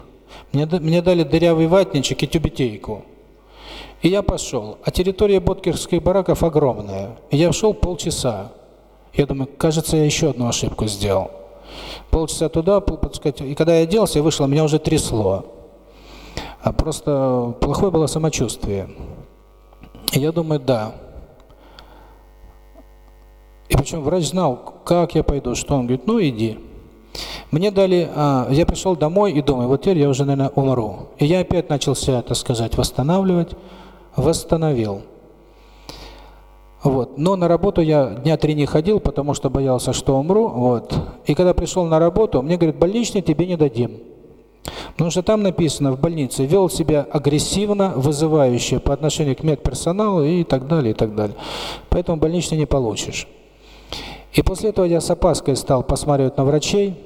Мне, мне дали дырявый ватничек и тюбетейку. И я пошел. А территория боткерских бараков огромная. И я шел полчаса. Я думаю, кажется, я еще одну ошибку сделал. Полчаса туда, и когда я оделся, я вышел, меня уже трясло. А просто плохое было самочувствие. И я думаю, да. И причем врач знал, как я пойду, что он говорит, ну иди. Мне дали, а, я пришел домой и думаю, вот теперь я уже, наверное, умру. И я опять начал себя, так сказать, восстанавливать, восстановил. Вот. Но на работу я дня три не ходил, потому что боялся, что умру. Вот. И когда пришел на работу, мне говорят, больничный тебе не дадим. Потому что там написано в больнице, вел себя агрессивно, вызывающе по отношению к медперсоналу и так далее, и так далее. Поэтому больничный не получишь. И после этого я с опаской стал посматривать на врачей,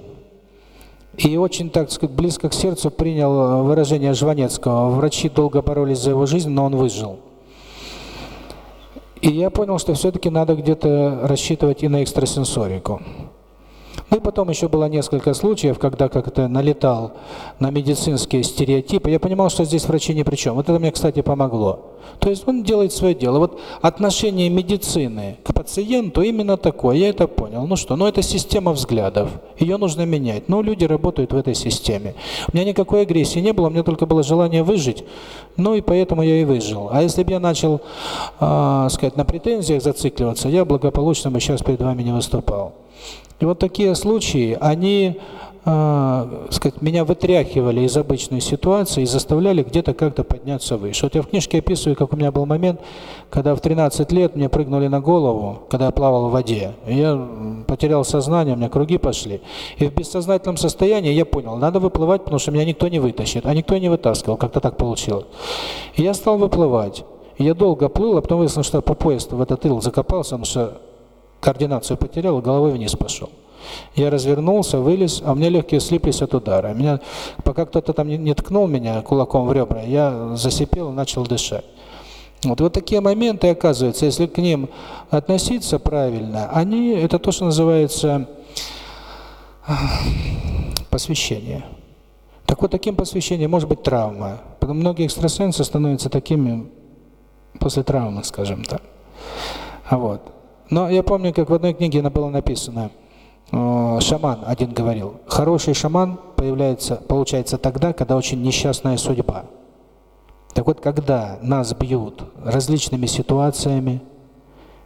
и очень, так сказать, близко к сердцу принял выражение Жванецкого. Врачи долго боролись за его жизнь, но он выжил. И я понял, что все-таки надо где-то рассчитывать и на экстрасенсорику. Ну и потом еще было несколько случаев, когда как-то налетал на медицинские стереотипы. Я понимал, что здесь врачи ни при чем. Вот это мне, кстати, помогло. То есть он делает свое дело. Вот отношение медицины к пациенту именно такое. Я это понял. Ну что, ну это система взглядов. Ее нужно менять. Но люди работают в этой системе. У меня никакой агрессии не было, у меня только было желание выжить. Ну и поэтому я и выжил. А если бы я начал, э, сказать, на претензиях зацикливаться, я благополучно бы сейчас перед вами не выступал. И вот такие случаи, они, э, сказать, меня вытряхивали из обычной ситуации и заставляли где-то как-то подняться выше. Вот я в книжке описываю, как у меня был момент, когда в 13 лет мне прыгнули на голову, когда я плавал в воде. Я потерял сознание, у меня круги пошли. И в бессознательном состоянии я понял, надо выплывать, потому что меня никто не вытащит. А никто не вытаскивал, как-то так получилось. И я стал выплывать. Я долго плыл, а потом выяснилось, что по поезд в этот ил закопался, потому что координацию потерял, головой вниз пошел. Я развернулся, вылез, а меня легкие слиплись от удара. Меня, пока кто-то там не, не ткнул меня кулаком в ребра, я засипел и начал дышать. Вот, вот такие моменты, оказывается, если к ним относиться правильно, они, это то, что называется посвящение. Так вот, таким посвящением может быть травма. Многие экстрасенсы становятся такими после травмы, скажем так. А вот. Но я помню, как в одной книге было написано, э, шаман один говорил, хороший шаман появляется, получается тогда, когда очень несчастная судьба. Так вот, когда нас бьют различными ситуациями,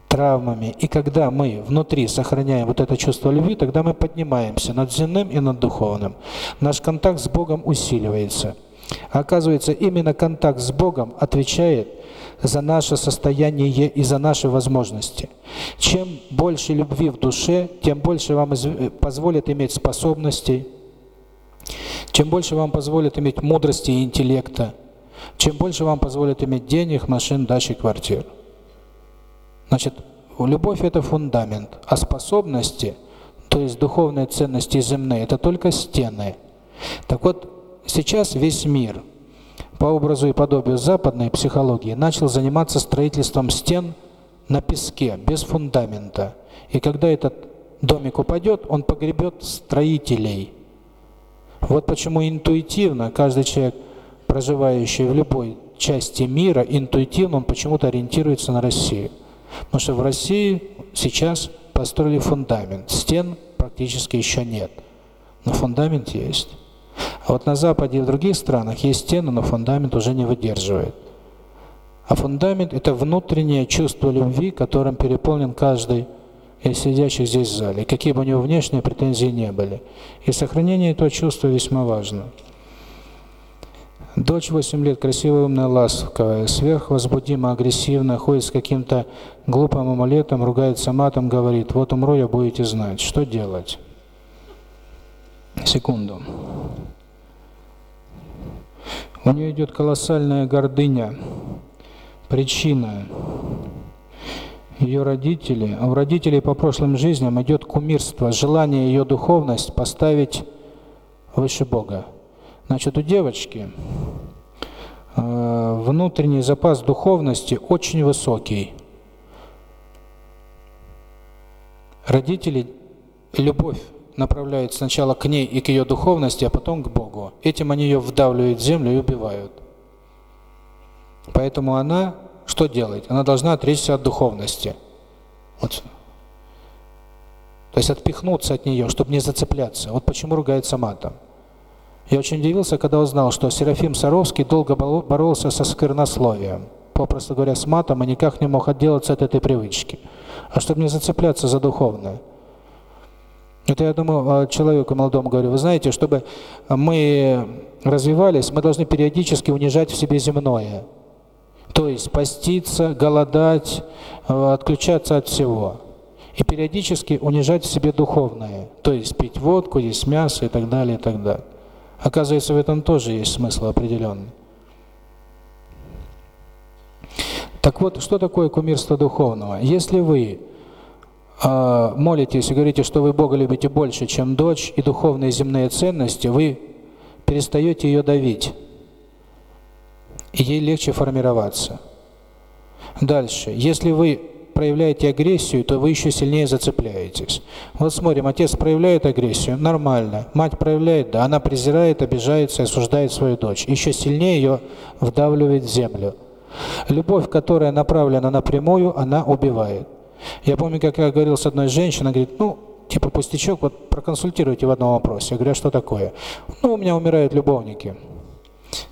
травмами, и когда мы внутри сохраняем вот это чувство любви, тогда мы поднимаемся над земным и над духовным. Наш контакт с Богом усиливается. Оказывается, именно контакт с Богом отвечает за наше состояние и за наши возможности. Чем больше любви в душе, тем больше вам э, позволит иметь способностей, чем больше вам позволит иметь мудрости и интеллекта, чем больше вам позволит иметь денег, машин, дач и квартир. Значит, любовь – это фундамент, а способности, то есть духовные ценности земные – это только стены. Так вот, сейчас весь мир – по образу и подобию западной психологии начал заниматься строительством стен на песке, без фундамента. И когда этот домик упадет, он погребет строителей. Вот почему интуитивно каждый человек, проживающий в любой части мира, интуитивно он почему-то ориентируется на Россию. Потому что в России сейчас построили фундамент, стен практически еще нет, но фундамент есть. А вот на Западе и в других странах есть стены, но фундамент уже не выдерживает. А фундамент – это внутреннее чувство любви, которым переполнен каждый из сидящих здесь в зале, какие бы у него внешние претензии не были. И сохранение этого чувства весьма важно. Дочь 8 лет, красивая, умная, ласковая, сверхвозбудима, агрессивная, ходит с каким-то глупым амулетом, ругается матом, говорит, вот умру я, будете знать. Что делать? Секунду. У нее идет колоссальная гордыня. Причина. ее родители, у родителей по прошлым жизням идет кумирство, желание ее духовность поставить выше Бога. Значит, у девочки э, внутренний запас духовности очень высокий. Родители любовь направляют сначала к ней и к ее духовности, а потом к Богу. Этим они ее вдавливают в землю и убивают. Поэтому она что делает? Она должна отречься от духовности. Вот. То есть отпихнуться от нее, чтобы не зацепляться. Вот почему ругается матом. Я очень удивился, когда узнал, что Серафим Саровский долго боролся со сквернословием. Попросту говоря, с матом и никак не мог отделаться от этой привычки. А чтобы не зацепляться за духовное. Это я думаю, человеку молодому говорю, вы знаете, чтобы мы развивались, мы должны периодически унижать в себе земное. То есть поститься, голодать, э, отключаться от всего. И периодически унижать в себе духовное. То есть пить водку, есть мясо и так далее, и так далее. Оказывается, в этом тоже есть смысл определенный. Так вот, что такое кумирство духовного? Если вы молитесь и говорите, что вы Бога любите больше, чем дочь, и духовные земные ценности, вы перестаете ее давить и ей легче формироваться. Дальше. Если вы проявляете агрессию, то вы еще сильнее зацепляетесь. Вот смотрим, отец проявляет агрессию, нормально. Мать проявляет, да, она презирает, обижается, осуждает свою дочь. Еще сильнее ее вдавливает в землю. Любовь, которая направлена напрямую, она убивает. Я помню, как я говорил с одной женщиной, она говорит, ну, типа пустячок, вот проконсультируйте в одном вопросе. Я говорю, а что такое? Ну, у меня умирают любовники.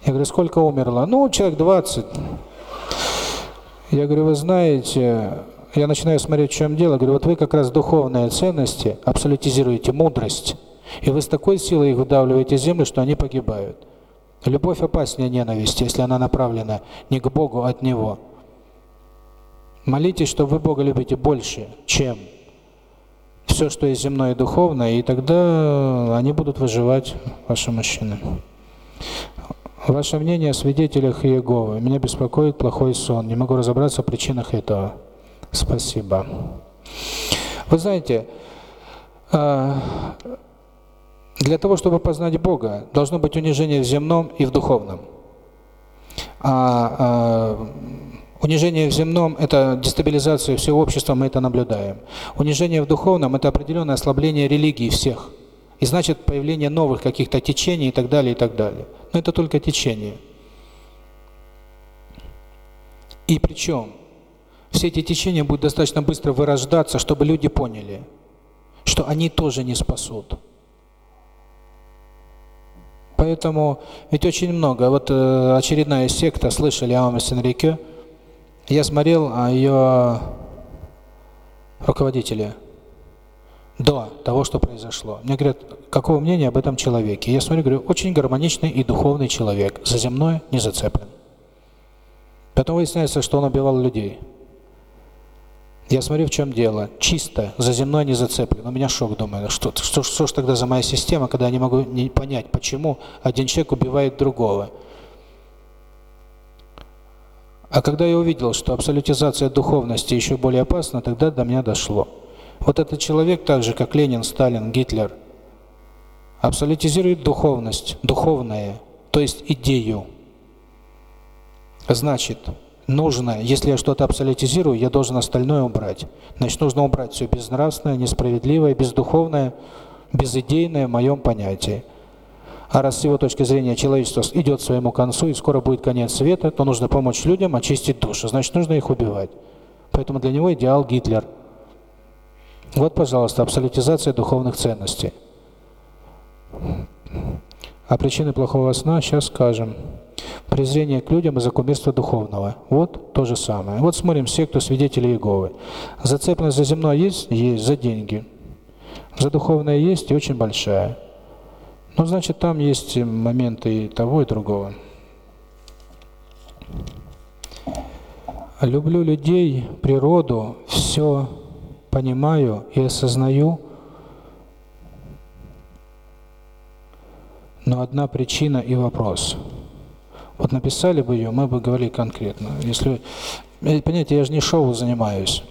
Я говорю, сколько умерло? Ну, человек 20. Я говорю, вы знаете, я начинаю смотреть, в чем дело. Говорю, вот вы как раз духовные ценности абсолютизируете, мудрость. И вы с такой силой их выдавливаете в землю, что они погибают. Любовь опаснее ненависти, если она направлена не к Богу, а от Него. Молитесь, чтобы вы Бога любите больше, чем все, что есть земное и духовное, и тогда они будут выживать, ваши мужчины. Ваше мнение о свидетелях Иеговы. Меня беспокоит плохой сон. Не могу разобраться в причинах этого. Спасибо. Вы знаете, а, для того, чтобы познать Бога, должно быть унижение в земном и в духовном. А, а унижение в земном – это дестабилизация всего общества, мы это наблюдаем. Унижение в духовном – это определенное ослабление религии всех. И значит появление новых каких-то течений и так далее, и так далее но это только течение. И причем все эти течения будут достаточно быстро вырождаться, чтобы люди поняли, что они тоже не спасут. Поэтому ведь очень много. Вот э, очередная секта, слышали о Маме Сенрике, я смотрел о ее руководителе до того, что произошло. Мне говорят, какого мнения об этом человеке? Я смотрю, говорю, очень гармоничный и духовный человек, за земное не зацеплен. Потом выясняется, что он убивал людей. Я смотрю, в чем дело. Чисто, за земное не зацеплен. У меня шок, думаю, что, что, что ж тогда за моя система, когда я не могу не понять, почему один человек убивает другого. А когда я увидел, что абсолютизация духовности еще более опасна, тогда до меня дошло. Вот этот человек, так же как Ленин, Сталин, Гитлер, абсолютизирует духовность, духовное, то есть идею. Значит, нужно, если я что-то абсолютизирую, я должен остальное убрать. Значит, нужно убрать все безнравственное, несправедливое, бездуховное, безидейное в моем понятии. А раз с его точки зрения человечество идет к своему концу и скоро будет конец света, то нужно помочь людям очистить душу. Значит, нужно их убивать. Поэтому для него идеал Гитлер – вот, пожалуйста, абсолютизация духовных ценностей. А причины плохого сна сейчас скажем. Презрение к людям из-за кумирства духовного. Вот то же самое. Вот смотрим секту свидетелей Иеговы. Зацепленность за земное есть? Есть. За деньги. За духовное есть и очень большая. Ну, значит, там есть моменты и того, и другого. Люблю людей, природу, все понимаю и осознаю, но одна причина и вопрос. Вот написали бы ее, мы бы говорили конкретно. Если, понимаете, я же не шоу занимаюсь.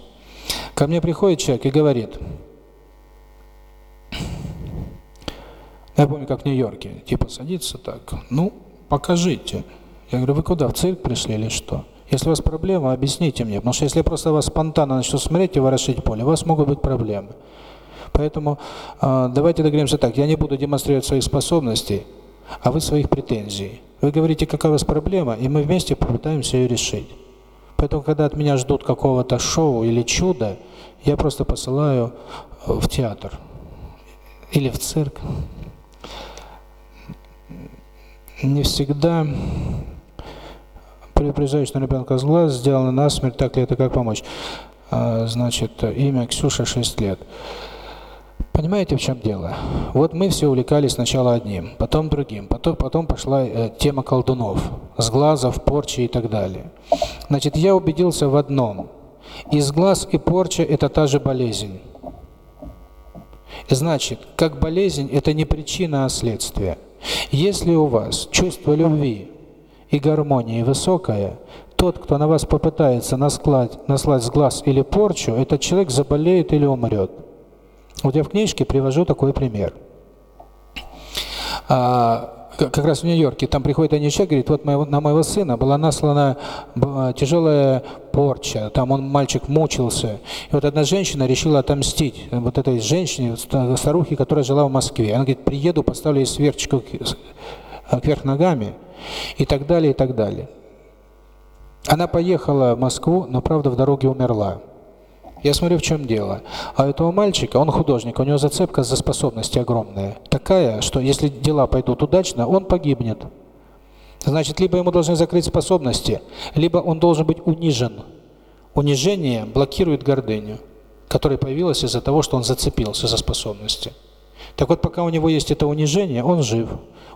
Ко мне приходит человек и говорит, я помню, как в Нью-Йорке, типа садится так, ну, покажите. Я говорю, вы куда, в цирк пришли или что? Если у вас проблема, объясните мне, потому что если я просто вас спонтанно начну смотреть и ворошить поле, у вас могут быть проблемы. Поэтому э, давайте договоримся так, я не буду демонстрировать своих способностей, а вы своих претензий. Вы говорите, какая у вас проблема, и мы вместе попытаемся ее решить. Поэтому, когда от меня ждут какого-то шоу или чуда, я просто посылаю в театр или в цирк. Не всегда предупреждаешь на ребенка с глаз, сделано насмерть, так ли это, как помочь? А, значит, имя Ксюша, 6 лет. Понимаете, в чем дело? Вот мы все увлекались сначала одним, потом другим, потом, потом пошла э, тема колдунов, с глазов, порчи и так далее. Значит, я убедился в одном. Из глаз и порча – это та же болезнь. Значит, как болезнь – это не причина, а следствие. Если у вас чувство любви и гармонии высокое, тот, кто на вас попытается наслать, наслать с глаз или порчу, этот человек заболеет или умрет. Вот я в книжке привожу такой пример. А, как раз в Нью-Йорке, там приходит один человек, говорит, вот моего, на моего сына была наслана тяжелая порча, там он, мальчик, мучился. И вот одна женщина решила отомстить вот этой женщине, старухе, которая жила в Москве. Она говорит, приеду, поставлю ей сверчку кверх ногами, и так далее, и так далее. Она поехала в Москву, но, правда, в дороге умерла. Я смотрю, в чем дело. А этого мальчика, он художник, у него зацепка за способности огромная. Такая, что если дела пойдут удачно, он погибнет. Значит, либо ему должны закрыть способности, либо он должен быть унижен. Унижение блокирует гордыню, которая появилась из-за того, что он зацепился за способности. Так вот, пока у него есть это унижение, он жив.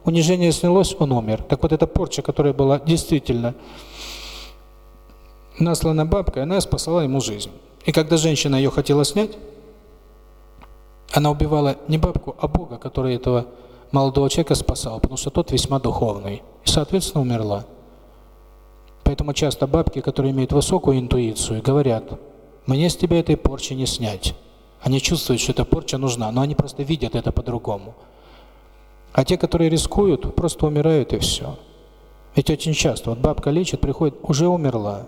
Унижение снялось, он умер. Так вот, эта порча, которая была действительно наслана бабкой, она спасала ему жизнь. И когда женщина ее хотела снять, она убивала не бабку, а Бога, который этого молодого человека спасал, потому что тот весьма духовный. И, соответственно, умерла. Поэтому часто бабки, которые имеют высокую интуицию, говорят, мне с тебя этой порчи не снять. Они чувствуют, что эта порча нужна, но они просто видят это по-другому. А те, которые рискуют, просто умирают и все. Ведь очень часто, вот бабка лечит, приходит, уже умерла.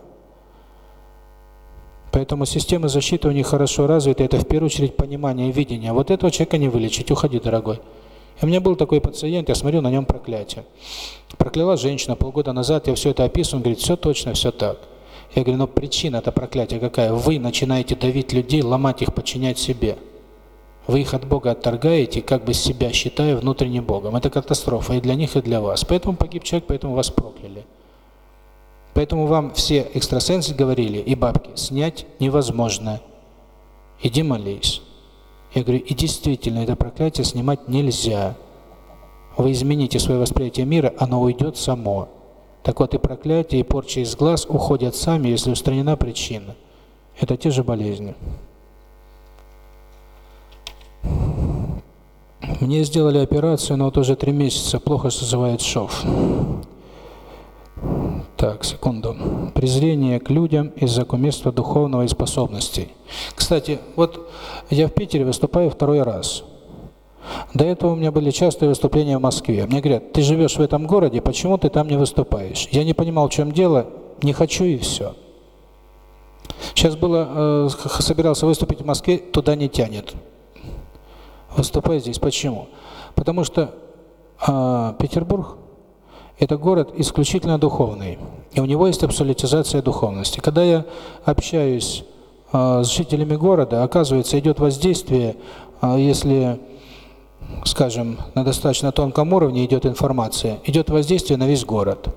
Поэтому система защиты у них хорошо развита, это в первую очередь понимание и видение. Вот этого человека не вылечить, уходи, дорогой. И у меня был такой пациент, я смотрю на нем проклятие. Прокляла женщина полгода назад, я все это описываю, он говорит, все точно, все так. Я говорю, но причина это проклятия какая? Вы начинаете давить людей, ломать их, подчинять себе. Вы их от Бога отторгаете, как бы себя считая внутренним Богом. Это катастрофа и для них, и для вас. Поэтому погиб человек, поэтому вас прокляли. Поэтому вам все экстрасенсы говорили, и бабки, снять невозможно. Иди молись. Я говорю, и действительно, это проклятие снимать нельзя. Вы измените свое восприятие мира, оно уйдет само. Так вот, и проклятие, и порча из глаз уходят сами, если устранена причина. Это те же болезни. Мне сделали операцию, но вот уже три месяца плохо созывает шов. Так, секунду. Презрение к людям из-за кумирства духовного и способностей. Кстати, вот я в Питере выступаю второй раз. До этого у меня были частые выступления в Москве. Мне говорят, ты живешь в этом городе, почему ты там не выступаешь? Я не понимал, в чем дело, не хочу и все. Сейчас было, э, собирался выступить в Москве, туда не тянет. Выступаю здесь. Почему? Потому что э, Петербург это город исключительно духовный, и у него есть абсолютизация духовности. Когда я общаюсь э, с жителями города, оказывается, идет воздействие, э, если, скажем, на достаточно тонком уровне идет информация, идет воздействие на весь город.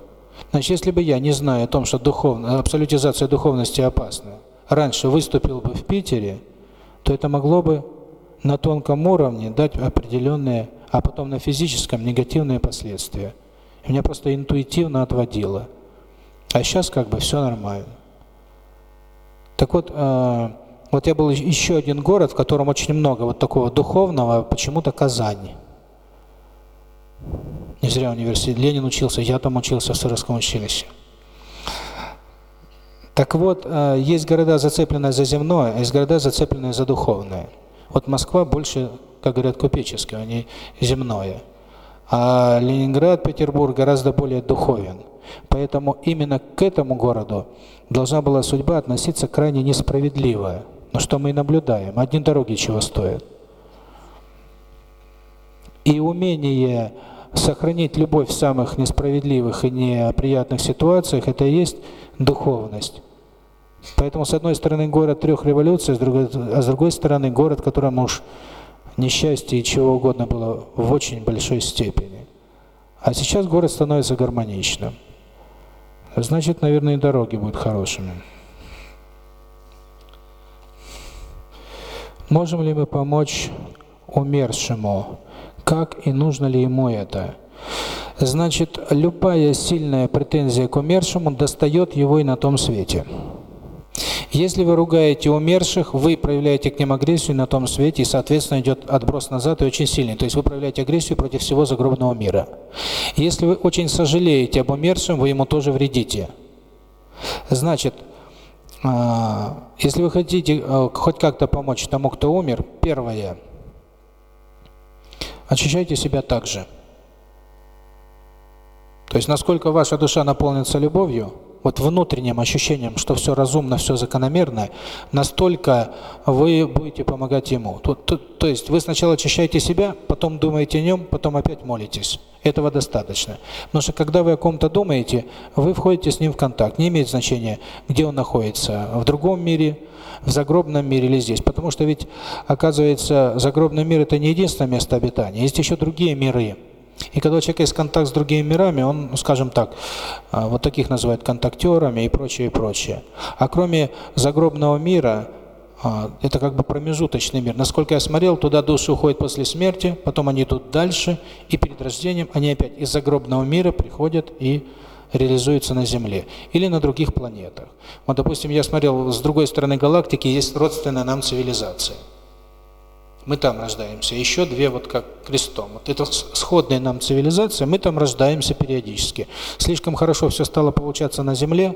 Значит, если бы я, не зная о том, что духовно, абсолютизация духовности опасна, раньше выступил бы в Питере, то это могло бы на тонком уровне дать определенные, а потом на физическом негативные последствия. Меня просто интуитивно отводило. А сейчас как бы все нормально. Так вот, э, вот я был еще один город, в котором очень много вот такого духовного, почему-то Казань. Не зря университет. Ленин учился, я там учился в Саратовском училище. Так вот, э, есть города, зацепленные за земное, а есть города, зацепленные за духовное. Вот Москва больше, как говорят, купеческое, а не земное. А Ленинград, Петербург гораздо более духовен. Поэтому именно к этому городу должна была судьба относиться крайне несправедливо. Но что мы и наблюдаем. Одни дороги чего стоят. И умение сохранить любовь в самых несправедливых и неприятных ситуациях – это и есть духовность. Поэтому, с одной стороны, город трех революций, а с другой стороны, город, которому уж несчастье и чего угодно было в очень большой степени. А сейчас город становится гармоничным. Значит, наверное, и дороги будут хорошими. Можем ли мы помочь умершему? Как и нужно ли ему это? Значит, любая сильная претензия к умершему достает его и на том свете. Если вы ругаете умерших, вы проявляете к ним агрессию на том свете, и, соответственно, идет отброс назад и очень сильный. То есть вы проявляете агрессию против всего загробного мира. Если вы очень сожалеете об умершем, вы ему тоже вредите. Значит, а, если вы хотите а, хоть как-то помочь тому, кто умер, первое – ощущайте себя так же. То есть, насколько ваша душа наполнится любовью, вот внутренним ощущением, что все разумно, все закономерно, настолько вы будете помогать ему. То, то, то есть вы сначала очищаете себя, потом думаете о нем, потом опять молитесь. Этого достаточно. Потому что когда вы о ком-то думаете, вы входите с ним в контакт. Не имеет значения, где он находится, в другом мире, в загробном мире или здесь. Потому что ведь, оказывается, загробный мир – это не единственное место обитания. Есть еще другие миры. И когда у человека есть контакт с другими мирами, он, ну, скажем так, а, вот таких называют контактерами и прочее, и прочее. А кроме загробного мира, а, это как бы промежуточный мир. Насколько я смотрел, туда души уходят после смерти, потом они идут дальше, и перед рождением они опять из загробного мира приходят и реализуются на Земле или на других планетах. Вот, допустим, я смотрел, с другой стороны галактики есть родственная нам цивилизация мы там рождаемся. Еще две вот как крестом. Вот это сходная нам цивилизация, мы там рождаемся периодически. Слишком хорошо все стало получаться на Земле,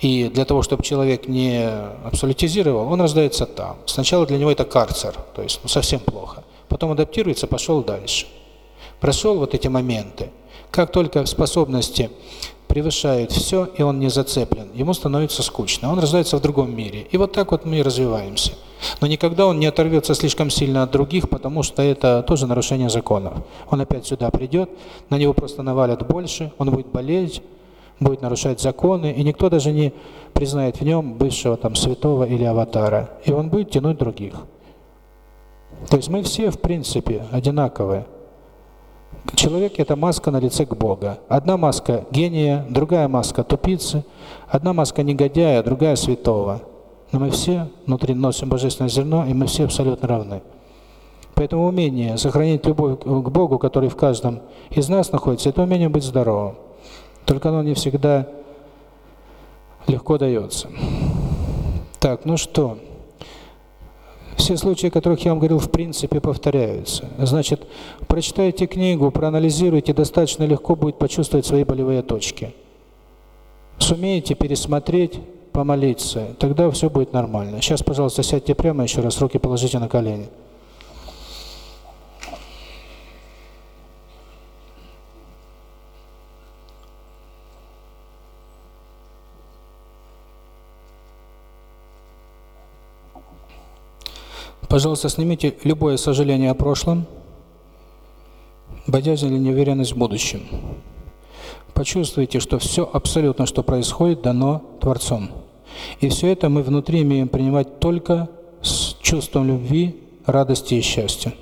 и для того, чтобы человек не абсолютизировал, он рождается там. Сначала для него это карцер, то есть ну, совсем плохо. Потом адаптируется, пошел дальше. Прошел вот эти моменты. Как только способности превышают все, и он не зацеплен, ему становится скучно. Он рождается в другом мире. И вот так вот мы и развиваемся. Но никогда он не оторвется слишком сильно от других, потому что это тоже нарушение законов. Он опять сюда придет, на него просто навалят больше, он будет болеть, будет нарушать законы, и никто даже не признает в нем бывшего там святого или аватара. И он будет тянуть других. То есть мы все, в принципе, одинаковые. Человек – это маска на лице к Бога. Одна маска – гения, другая маска – тупицы, одна маска – негодяя, другая – святого. Но мы все внутри носим божественное зерно, и мы все абсолютно равны. Поэтому умение сохранить любовь к Богу, который в каждом из нас находится, это умение быть здоровым. Только оно не всегда легко дается. Так, ну что? Все случаи, о которых я вам говорил, в принципе повторяются. Значит, прочитайте книгу, проанализируйте, достаточно легко будет почувствовать свои болевые точки. Сумеете пересмотреть, помолиться, тогда все будет нормально. Сейчас, пожалуйста, сядьте прямо еще раз, руки положите на колени. Пожалуйста, снимите любое сожаление о прошлом, боязнь или неуверенность в будущем. Почувствуйте, что все абсолютно, что происходит, дано Творцом. И все это мы внутри имеем принимать только с чувством любви, радости и счастья.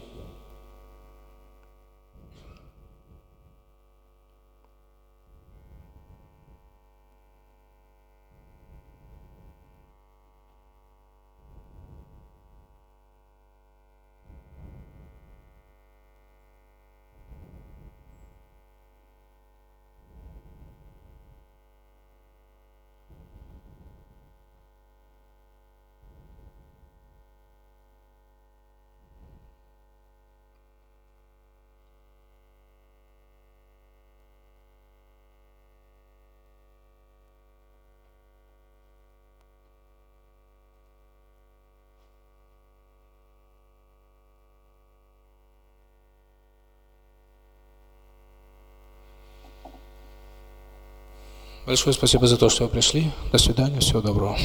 Большое спасибо за то, что вы пришли. До свидания, всего доброго.